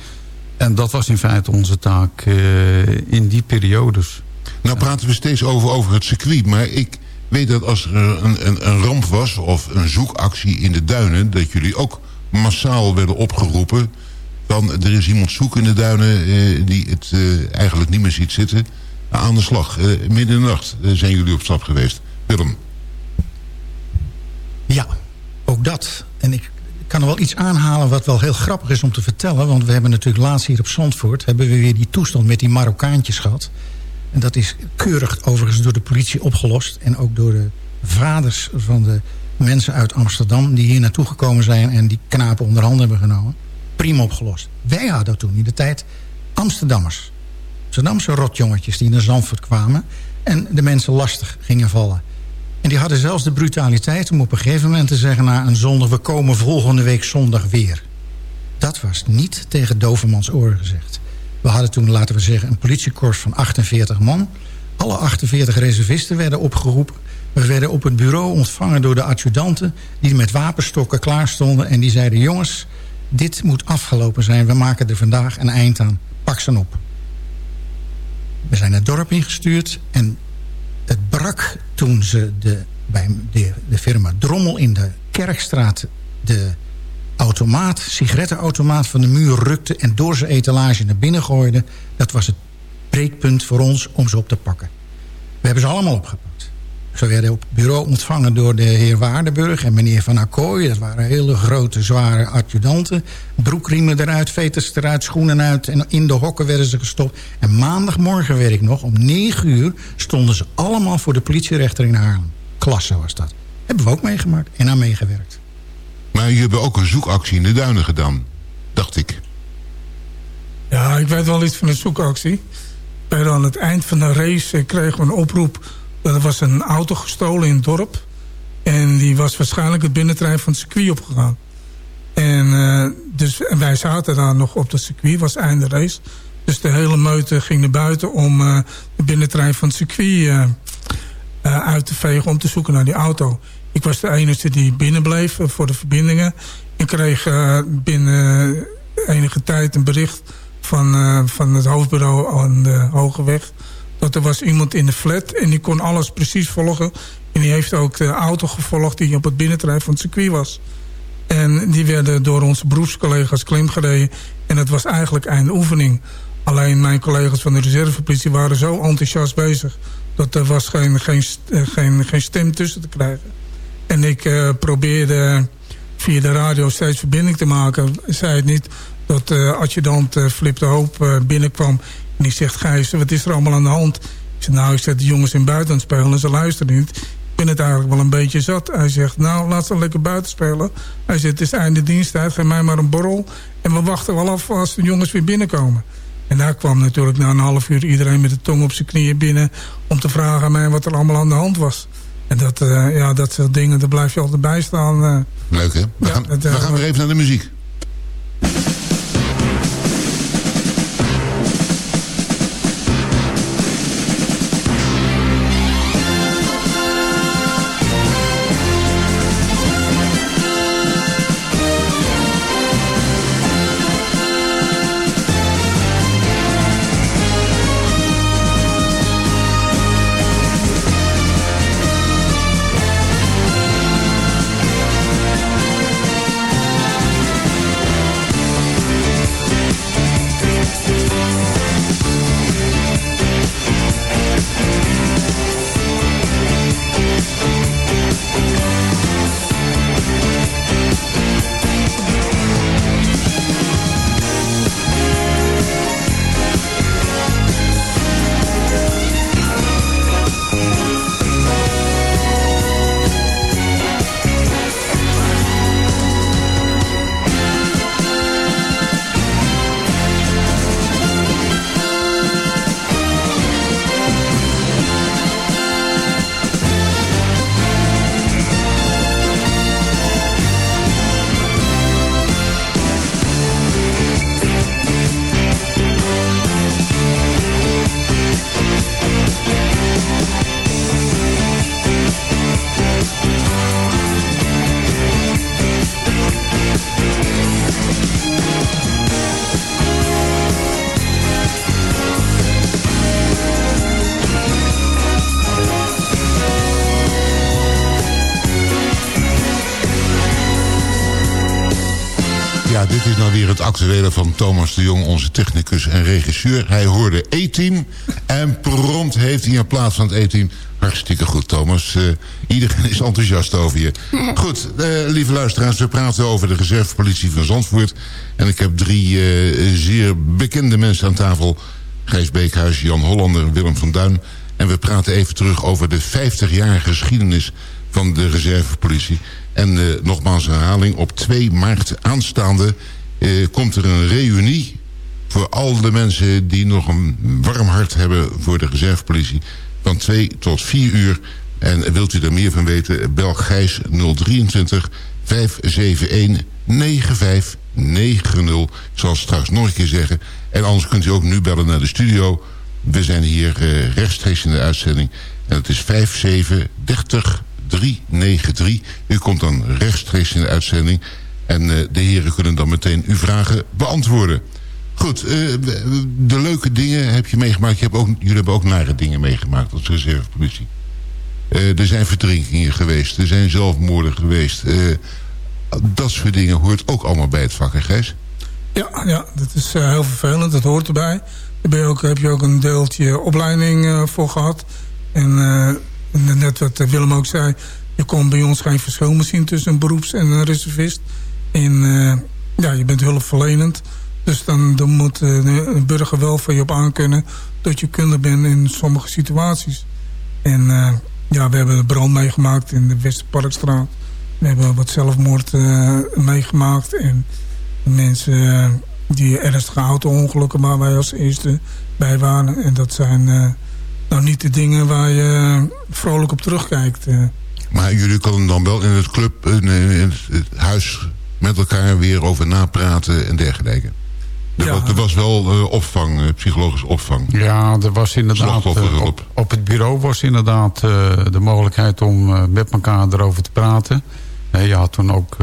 H: En dat was in feite onze taak eh, in die periodes.
F: Nou praten we steeds over, over het circuit, maar ik weet dat als er een, een, een ramp was... of een zoekactie in de duinen, dat jullie ook massaal werden opgeroepen... van er is iemand zoek in de duinen eh, die het eigenlijk niet meer ziet zitten... aan de slag. Midden in de nacht zijn jullie op stap geweest. Willem.
J: Ja, ook dat. En ik kan er wel iets aanhalen wat wel heel grappig is om te vertellen. Want we hebben natuurlijk laatst hier op Zandvoort... hebben we weer die toestand met die Marokkaantjes gehad. En dat is keurig overigens door de politie opgelost. En ook door de vaders van de mensen uit Amsterdam... die hier naartoe gekomen zijn en die knapen onder handen hebben genomen. Prima opgelost. Wij hadden toen in de tijd Amsterdammers. Amsterdamse rotjongetjes die naar Zandvoort kwamen... en de mensen lastig gingen vallen. En die hadden zelfs de brutaliteit om op een gegeven moment te zeggen... na een zondag, we komen volgende week zondag weer. Dat was niet tegen Dovermans oren gezegd. We hadden toen, laten we zeggen, een politiekorps van 48 man. Alle 48 reservisten werden opgeroepen. We werden op het bureau ontvangen door de adjudanten... die met wapenstokken klaar stonden en die zeiden... jongens, dit moet afgelopen zijn. We maken er vandaag een eind aan. Pak ze op. We zijn het dorp ingestuurd en het brak toen ze de, bij de, de firma Drommel in de Kerkstraat... de automaat, sigarettenautomaat van de muur rukte... en door zijn etalage naar binnen gooide. Dat was het breekpunt voor ons om ze op te pakken. We hebben ze allemaal opgepakt. Ze werden op bureau ontvangen door de heer Waardenburg en meneer Van Akkooi. Dat waren hele grote, zware adjudanten. Broekriemen eruit, veters eruit, schoenen uit. En in de hokken werden ze gestopt. En maandagmorgen werd ik nog, om negen uur... stonden ze allemaal voor de politierechter in Haarlem. Klasse was dat. Hebben we ook meegemaakt en aan meegewerkt.
F: Maar jullie hebben ook een zoekactie in de duinen gedaan, dacht ik.
I: Ja, ik weet wel iets van een zoekactie. Bij aan het eind van de race eh, kregen we een oproep... er was een auto gestolen in het dorp. En die was waarschijnlijk het binnentrein van het circuit opgegaan. En, uh, dus, wij zaten daar nog op het circuit, was einde race. Dus de hele meute ging naar buiten om uh, de binnentrein van het circuit uh, uit te vegen... om te zoeken naar die auto. Ik was de enige die binnenbleef voor de verbindingen. Ik kreeg binnen enige tijd een bericht van, van het hoofdbureau aan de Hoge Weg. Dat er was iemand in de flat en die kon alles precies volgen. En die heeft ook de auto gevolgd die op het binnenterrein van het circuit was. En die werden door onze beroepscollega's klimgereden. En het was eigenlijk eindoefening. Alleen mijn collega's van de reservepolitie waren zo enthousiast bezig... dat er was geen, geen, geen, geen stem tussen te krijgen. En ik uh, probeerde via de radio steeds verbinding te maken. Zei het niet dat uh, adjudant uh, Flip de Hoop binnenkwam. En die zegt, Gijs, wat is er allemaal aan de hand? Ik zeg, nou, ik zet de jongens in buiten aan het spelen en ze luisteren niet. Ik ben het eigenlijk wel een beetje zat. Hij zegt, nou, laat ze lekker buiten spelen. Hij zegt, het is einde diensttijd, geef mij maar een borrel. En we wachten wel af als de jongens weer binnenkomen. En daar kwam natuurlijk na een half uur iedereen met de tong op zijn knieën binnen... om te vragen aan mij wat er allemaal aan de hand was. En dat, ja, dat soort dingen, daar blijf je altijd bij staan.
F: Leuk, hè? We,
I: Ja,
F: gaan,
I: het,
F: we
I: eh,
F: gaan weer even naar de muziek. Van Thomas de Jong, onze technicus en regisseur. Hij hoorde E-team en prompt heeft hij in plaats van het E-team... Hartstikke goed, Thomas. Uh, iedereen is enthousiast over je. Goed, uh, lieve luisteraars, we praten over de reservepolitie van Zandvoort. En ik heb drie uh, zeer bekende mensen aan tafel. Gijs Beekhuis, Jan Hollander en Willem van Duin. En we praten even terug over de 50-jarige geschiedenis van de reservepolitie. En nogmaals een herhaling, op 2 maart aanstaande uh, komt er een reunie... voor al de mensen die nog een warm hart hebben voor de reservepolitie... van 2 tot 4 uur. En wilt u er meer van weten, bel Gijs 023 571 9590. Ik zal straks nog een keer zeggen. En anders kunt u ook nu bellen naar de studio. We zijn hier uh, rechtstreeks in de uitzending... En het is 5730 393. U komt dan rechtstreeks in de uitzending. En uh, de heren kunnen dan meteen uw vragen beantwoorden. Goed, uh, de leuke dingen heb je meegemaakt. Je hebt ook, jullie hebben ook nare dingen meegemaakt als reservepolitie. Uh, er zijn verdrinkingen geweest. Er zijn zelfmoorden geweest. dat soort dingen hoort ook allemaal bij het vak, Gijs?
I: Ja, ja, dat is heel vervelend. Dat hoort erbij. Daar ben je ook, heb je ook een deeltje opleiding voor gehad. En net wat Willem ook zei... je kon bij ons geen verschil meer zien tussen een beroeps- en een reservist. En ja, je bent hulpverlenend. Dus dan, dan moet een burger wel van je op aankunnen... dat je kundig bent in sommige situaties. En uh, ja, we hebben een brand meegemaakt in de Westerparkstraat. We hebben wat zelfmoord uh, meegemaakt. En mensen uh, die ernstige auto-ongelukken... waar wij als eerste bij waren. En dat zijn nou niet de dingen waar je vrolijk op terugkijkt.
F: Maar jullie kunnen dan wel in het club, in het huis met elkaar weer over napraten en dergelijke? Er, ja. er was wel uh, opvang, uh, psychologische opvang.
H: Ja, er was inderdaad... Uh, op, op, het bureau was inderdaad de mogelijkheid om met elkaar erover te praten. je had toen ook...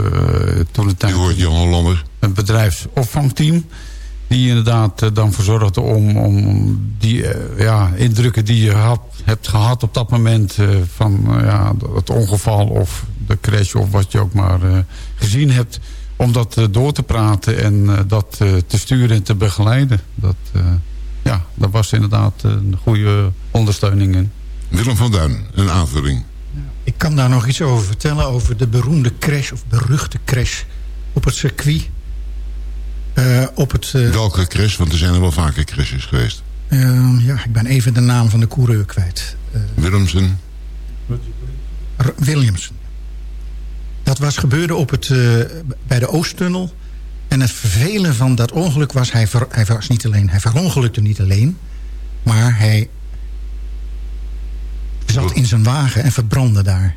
H: toen
F: het tijd, hoort Jan Hollander.
H: Een bedrijfsopvangteam. Die inderdaad dan verzorgde om, om die ja, indrukken die je had, hebt gehad op dat moment... van ja, het ongeval of de crash of wat je ook maar gezien hebt om dat eh, door te praten en eh, dat eh, te sturen en te begeleiden. Dat, ja, dat was inderdaad een goede ondersteuning in.
F: Willem van Duin, een aanvulling.
J: Ik kan daar nog iets over vertellen, over de beroemde crash of beruchte crash op het circuit. Uh, op het, uh,
F: Welke crash? Want er zijn er wel vaker crashes geweest.
J: Uh, ja, ik ben even de naam van de coureur kwijt.
F: Willemsen?
J: Williamson. Dat was gebeurde op het, uh, bij de Oosttunnel. En het vervelen van dat ongeluk was... Hij, ver, hij, was niet alleen, hij verongelukte niet alleen... maar hij zat in zijn wagen en verbrandde daar.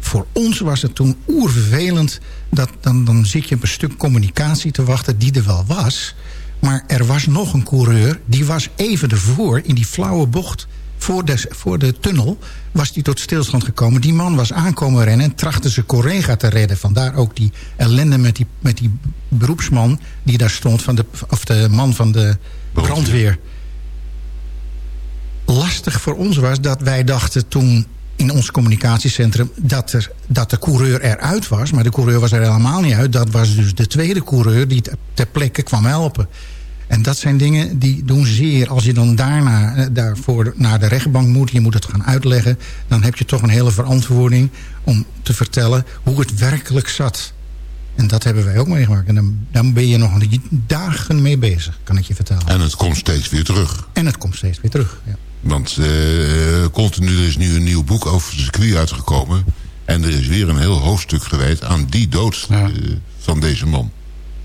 J: Voor ons was het toen oervervelend... dat dan, dan zit je op een stuk communicatie te wachten... die er wel was... maar er was nog een coureur... die was even ervoor in die flauwe bocht voor de, voor de tunnel was hij tot stilstand gekomen. Die man was aankomen rennen en trachtte zijn collega te redden. Vandaar ook die ellende met die, met die beroepsman die daar stond... Van de, of de man van de brandweer. Lastig voor ons was dat wij dachten toen in ons communicatiecentrum... Dat, er, dat de coureur eruit was, maar de coureur was er helemaal niet uit. Dat was dus de tweede coureur die ter plekke kwam helpen. En dat zijn dingen die doen zeer. Als je dan daarna eh, daarvoor naar de rechtbank moet... je moet het gaan uitleggen... dan heb je toch een hele verantwoording om te vertellen hoe het werkelijk zat. En dat hebben wij ook meegemaakt. En dan, dan ben je nog dagen mee bezig, kan ik je vertellen.
F: En het komt steeds weer terug.
J: En het komt steeds weer terug, ja.
F: Want uh, continu er is nu een nieuw boek over de circuit uitgekomen. En er is weer een heel hoofdstuk gewijd aan die dood ja. uh, van deze man.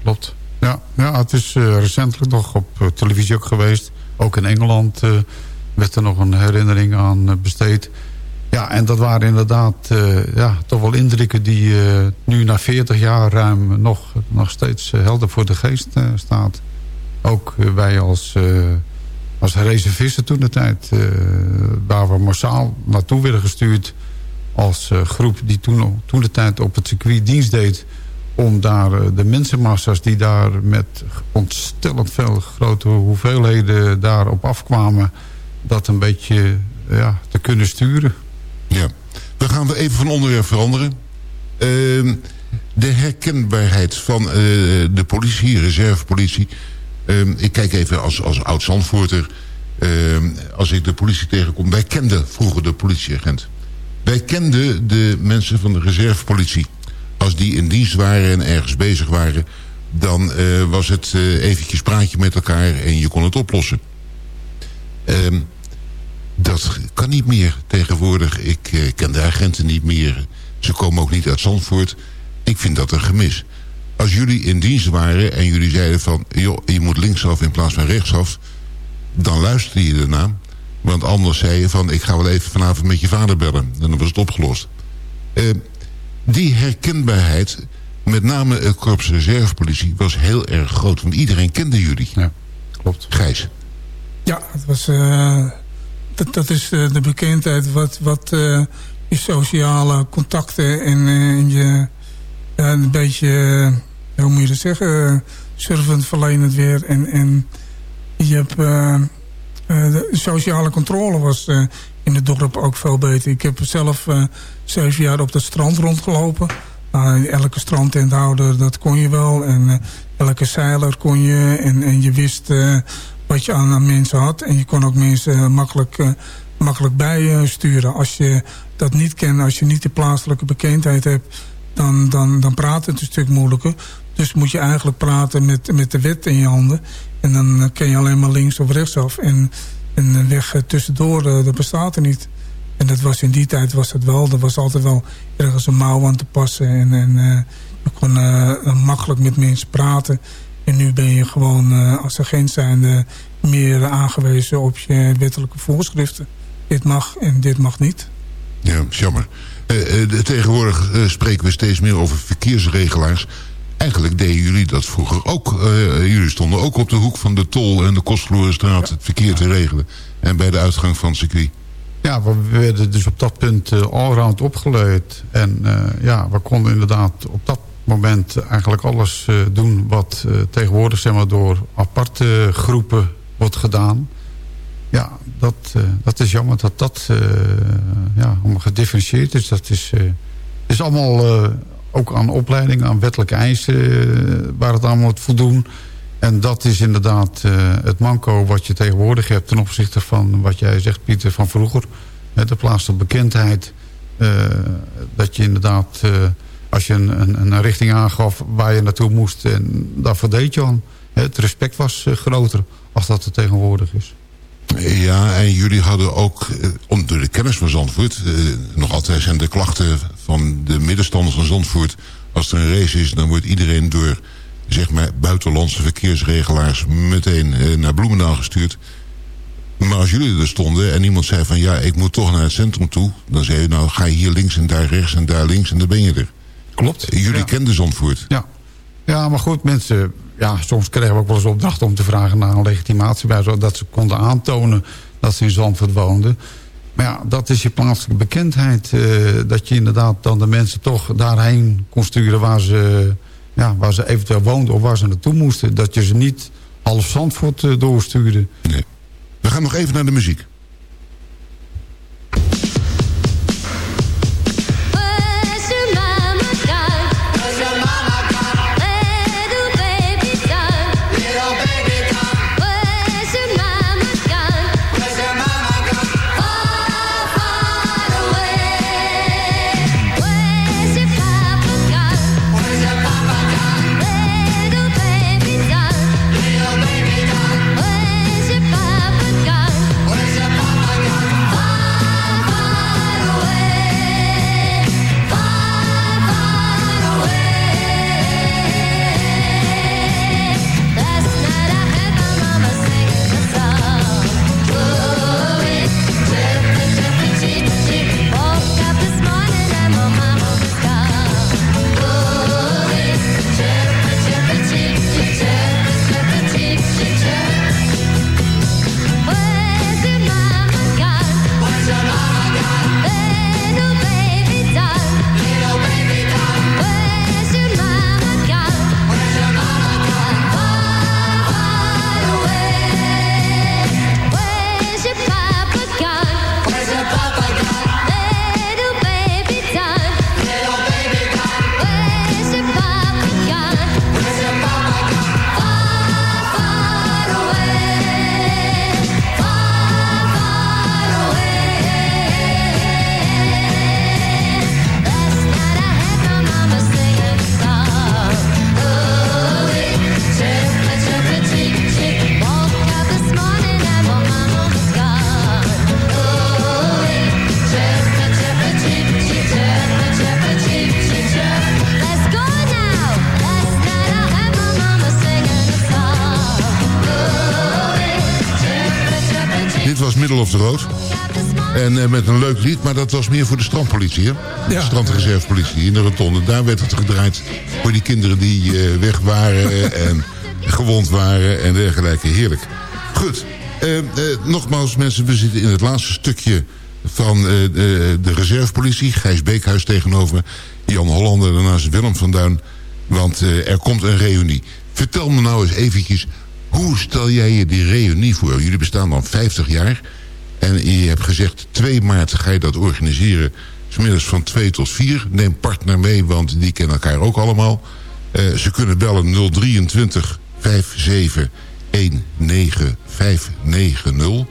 H: Klopt. Ja, ja het is uh, recentelijk nog op uh, televisie ook geweest. Ook in Engeland uh, werd er nog een herinnering aan besteed. Ja, en dat waren inderdaad ja, toch wel indrukken die nu na 40 jaar ruim nog, nog steeds helder voor de geest staat. Ook wij als, als reservisten toen de tijd, waar we massaal naartoe werden gestuurd als groep die toen, toen de tijd op het circuit dienst deed om daar eh, de mensenmassa's die daar met ontstellend veel grote hoeveelheden daarop afkwamen... dat een beetje ja, te kunnen sturen.
F: Ja, we gaan even van onderwerp veranderen. Uh, de herkenbaarheid van uh, de politie, reservepolitie. Uh, ik kijk even als, als oud-Zandvoorter. Ehm, als ik de politie tegenkom. Wij kenden vroeger de politieagent. Wij kenden de mensen van de reservepolitie als die in dienst waren en ergens bezig waren... dan uh, was het uh, eventjes praatje met elkaar en je kon het oplossen. Um, dat kan niet meer tegenwoordig. Ik uh, ken de agenten niet meer. Ze komen ook niet uit Zandvoort. Ik vind dat een gemis. Als jullie in dienst waren en jullie zeiden van... joh, je moet linksaf in plaats van rechtsaf... dan luisterde je ernaar. Want anders zei je van... ik ga wel even vanavond met je vader bellen. En dan was het opgelost. Die herkenbaarheid, met name het korps reservepolitie, was heel erg groot. Want iedereen kende jullie.
H: Ja, klopt.
F: Gijs.
I: Ja, het was... Uh, dat, dat is eh, de bekendheid wat, wat eh, je sociale contacten en, eh, en je ja, een beetje, eh, hoe moet je dat zeggen, surfend verlenend weer. En, en je hebt, eh, eh, de sociale controle was eh, in het dorp ook veel beter. Ik heb zelf eh, zeven jaar op het strand rondgelopen. Nou, elke strandtenthouder, dat kon je wel. En eh, elke zeiler kon je. En, en je wist eh, wat je aan, mensen had. En je kon ook mensen eh, makkelijk, makkelijk bijsturen. Als je dat niet kent, als je niet de plaatselijke bekendheid hebt... dan, dan, dan praat het een stuk moeilijker. Dus moet je eigenlijk praten met, met de wet in je handen. En dan ken je alleen maar links of rechtsaf. En, en een weg tussendoor, dat bestaat er niet. En dat was in die tijd was dat wel. Er was altijd wel ergens een mouw aan te passen. En, en eh, je kon eh, makkelijk met mensen praten. En nu ben je gewoon eh, als agent zijnde meer aangewezen op je wettelijke voorschriften. Dit mag en dit mag niet.
L: Ja, jammer. Tegenwoordig spreken we steeds meer over verkeersregelaars. Eigenlijk deden jullie dat vroeger ook. Jullie stonden ook op de hoek van de Tol en de Kostverlorenstraat het verkeer te regelen. En bij de uitgang van het circuit.
H: Ja, we werden dus op dat punt eh, allround opgeleid. En eh, ja, we konden inderdaad op dat moment eigenlijk alles eh, doen... wat tegenwoordig zeg maar, door aparte groepen wordt gedaan. Ja, dat, dat is jammer dat dat ja, allemaal gedifferentieerd is. Dat is, is allemaal ook aan opleiding, aan wettelijke eisen... waar het aan moet voldoen... En dat is inderdaad eh, het manco wat je tegenwoordig hebt... ten opzichte van wat jij zegt, Pieter, van vroeger. De plaatselijke bekendheid. eh, dat je inderdaad, eh, als je een, een, een richting aangaf waar je naartoe moest... en daarvoor deed je aan. Het respect was groter als dat er tegenwoordig is.
L: Ja, en jullie hadden ook, om- door de kennis van Zandvoort... nog altijd zijn de klachten van de middenstanders van Zandvoort... als er een race is, dan wordt iedereen door zeg maar, buitenlandse verkeersregelaars... meteen eh, naar Bloemendaal gestuurd. Maar als jullie er stonden en iemand zei van... ja, ik moet toch naar het centrum toe... dan zei je, nou, ga je hier links en daar rechts en daar links... en dan ben je er.
H: Klopt.
L: Jullie
H: Ja.
L: kenden Zandvoort.
H: Ja. ja, maar goed, mensen... Ja, soms kregen we ook wel eens opdracht om te vragen naar een legitimatie... bij, zodat ze konden aantonen dat ze in Zandvoort woonden. Maar ja, dat is je plaatselijke bekendheid. eh, dat je inderdaad dan de mensen toch daarheen kon sturen... waar ze, ja, waar ze eventueel woonden of waar ze naartoe moesten. Dat je ze niet half Zandvoort eh, doorstuurde.
L: Nee. We gaan nog even naar de muziek. Middle of the Road. En eh, met een leuk lied, maar dat was meer voor de strandpolitie, hè? De strandreservepolitie in de rotonde. Daar werd het gedraaid voor die kinderen die eh, weg waren en gewond waren en dergelijke. Heerlijk. Goed,
F: Eh, eh, nogmaals mensen, we zitten in het laatste stukje van eh, de, de reservepolitie. Gijs Beekhuis tegenover Jan Hollander, daarnaast Willem van Duin. Want eh, er komt een reunie. Vertel me nou eens eventjes, hoe stel jij je die reunie voor? Jullie bestaan dan 50 jaar. En je hebt gezegd, 2 maart ga je dat organiseren. Smiddags van 2 tot 4. Neem partner mee, want die kennen elkaar ook allemaal. Eh, ze kunnen bellen 023 57 19590.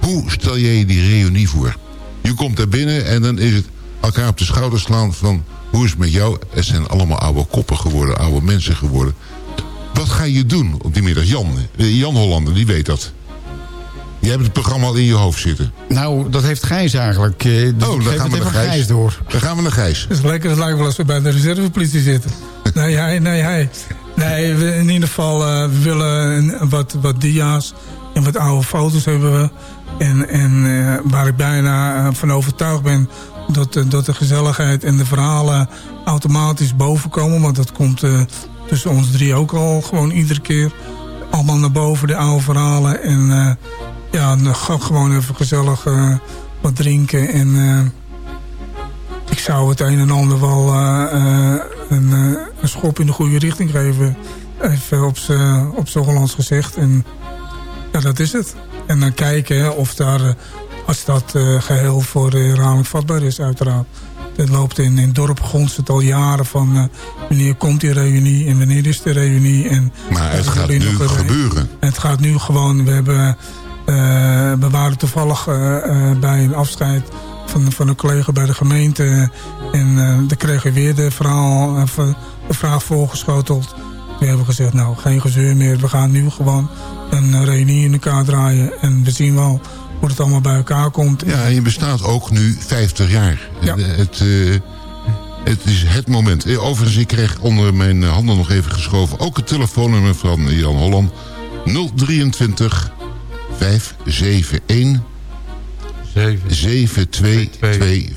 F: Hoe stel jij je die reunie voor? Je komt daar binnen en dan is het elkaar op de schouder slaan van... hoe is het met jou? Het zijn allemaal oude koppen geworden, oude mensen geworden. Wat ga je doen op die middag? Jan, eh, Jan Hollander, die weet dat. Jij hebt het programma al in je hoofd zitten.
H: Nou, dat heeft Gijs eigenlijk. eh, dus
F: Oh, dan gaan we naar Gijs.
H: door.
F: Dan gaan we naar Gijs.
I: Het is lekker, het lijkt wel als we bij de reservepolitie zitten. nee, hij, nee, hij. Nee, we, in ieder geval, eh, we willen wat, wat dia's en wat oude foto's hebben we. En, en eh, waar ik bijna van overtuigd ben dat, de- dat de gezelligheid en de verhalen automatisch bovenkomen. Want dat komt eh, tussen ons drie ook al gewoon iedere keer. Allemaal naar boven, de oude verhalen. En eh, ja, gewoon even gezellig eh, wat drinken en... eh, ik zou het een en ander wel een, een schop in de goede richting geven. Even op z'n Hollands gezegd. En ja, dat is het. En dan kijken of daar, als dat eh, geheel voor herhaling vatbaar is uiteraard. Het loopt in, in het dorp gonst het al jaren van eh, wanneer komt die reunie en wanneer is de reunie. En,
F: Maar het gaat nu
I: nog
F: gebeuren.
I: het gaat nu gewoon, we, hebben, eh, we waren toevallig eh, bij een afscheid van, van een collega bij de gemeente. En eh daar kregen we weer de, verhaal, eh, de vraag voorgeschoteld. We hebben gezegd, nou geen gezeur meer. We gaan nu gewoon een reunie in elkaar draaien. En we zien wel hoe het allemaal bij elkaar komt.
F: Ja, en je bestaat ook nu 50 jaar.
I: Ja.
F: Het, het, eh, het is het moment. Eh, Overigens, ik kreeg onder mijn handen nog even geschoven... ook het telefoonnummer van Jan Holland. 023 571 7225. Ik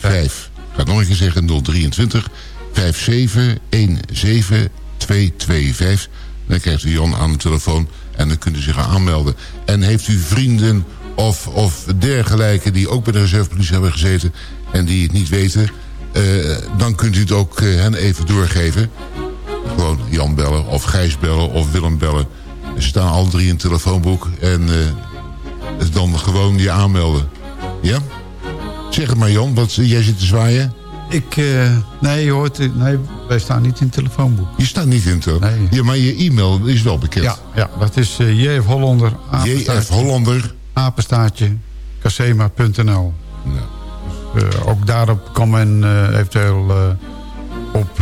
F: ga het nog een keer zeggen. 023 571 7225. Dan krijgt u Jan aan de telefoon en dan kunt u zich aanmelden. En heeft u vrienden of, of dergelijke die ook bij de reservepolitie hebben gezeten... en die het niet weten... eh, dan kunt u het ook eh, hen even doorgeven. Gewoon Jan bellen of Gijs bellen of Willem bellen. Er staan alle drie in het telefoonboek. En eh, dan gewoon je aanmelden. Ja? Zeg het maar Jan, wat, jij zit te zwaaien.
H: Ik, nee, je hoort, nee, wij staan niet in het telefoonboek.
F: Je staat niet in het telefoon. Ja, maar je e-mail is wel bekend.
H: Ja, ja dat is JF Hollander.
F: JF Hollander.
H: Apenstaartje. Casema.nl. Dus, eh, ook daarop kan men eh, eventueel eh, op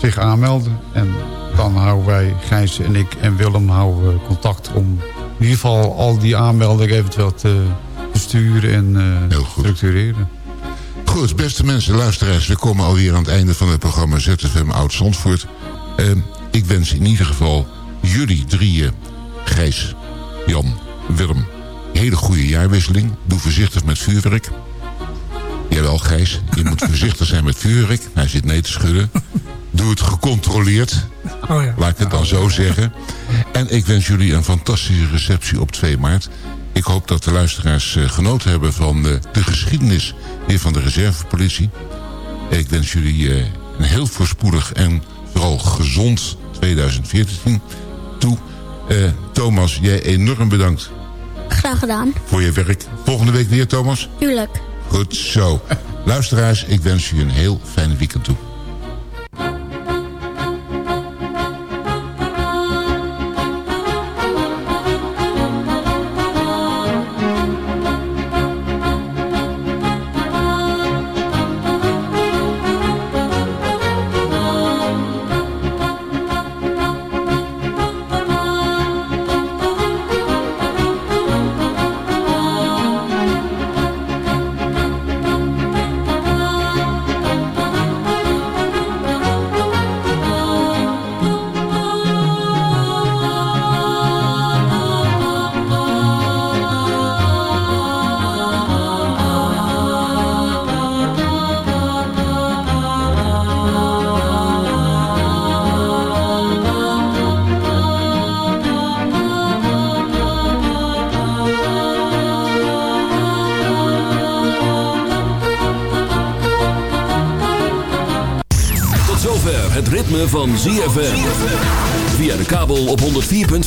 H: zich aanmelden. En dan houden wij, Gijs en ik en Willem, houden contact om in ieder geval al die aanmeldingen eventueel te besturen en eh, structureren.
F: Goed, beste mensen, luisteraars. We komen alweer aan het einde van het programma ZFM Oud-Zandvoort. Ehm, ik wens in ieder geval jullie drieën, Gijs, Jan, Willem... hele goede jaarwisseling. Doe voorzichtig met vuurwerk. Jawel, Gijs, je moet voorzichtig zijn met vuurwerk. Hij zit nee te schudden. Doe het gecontroleerd.
I: Oh ja.
F: Laat ik het dan zo zeggen. En ik wens jullie een fantastische receptie op 2 maart. Ik hoop dat de luisteraars eh, genoten hebben van eh, de geschiedenis weer van de reservepolitie. Ik wens jullie eh, een heel voorspoedig en vooral gezond 2014 toe. Thomas, jij enorm bedankt
M: Graag gedaan.
F: voor je werk. Volgende week weer, Thomas?
M: Tuurlijk.
F: Goed zo. Luisteraars, ik wens jullie een heel fijn weekend toe.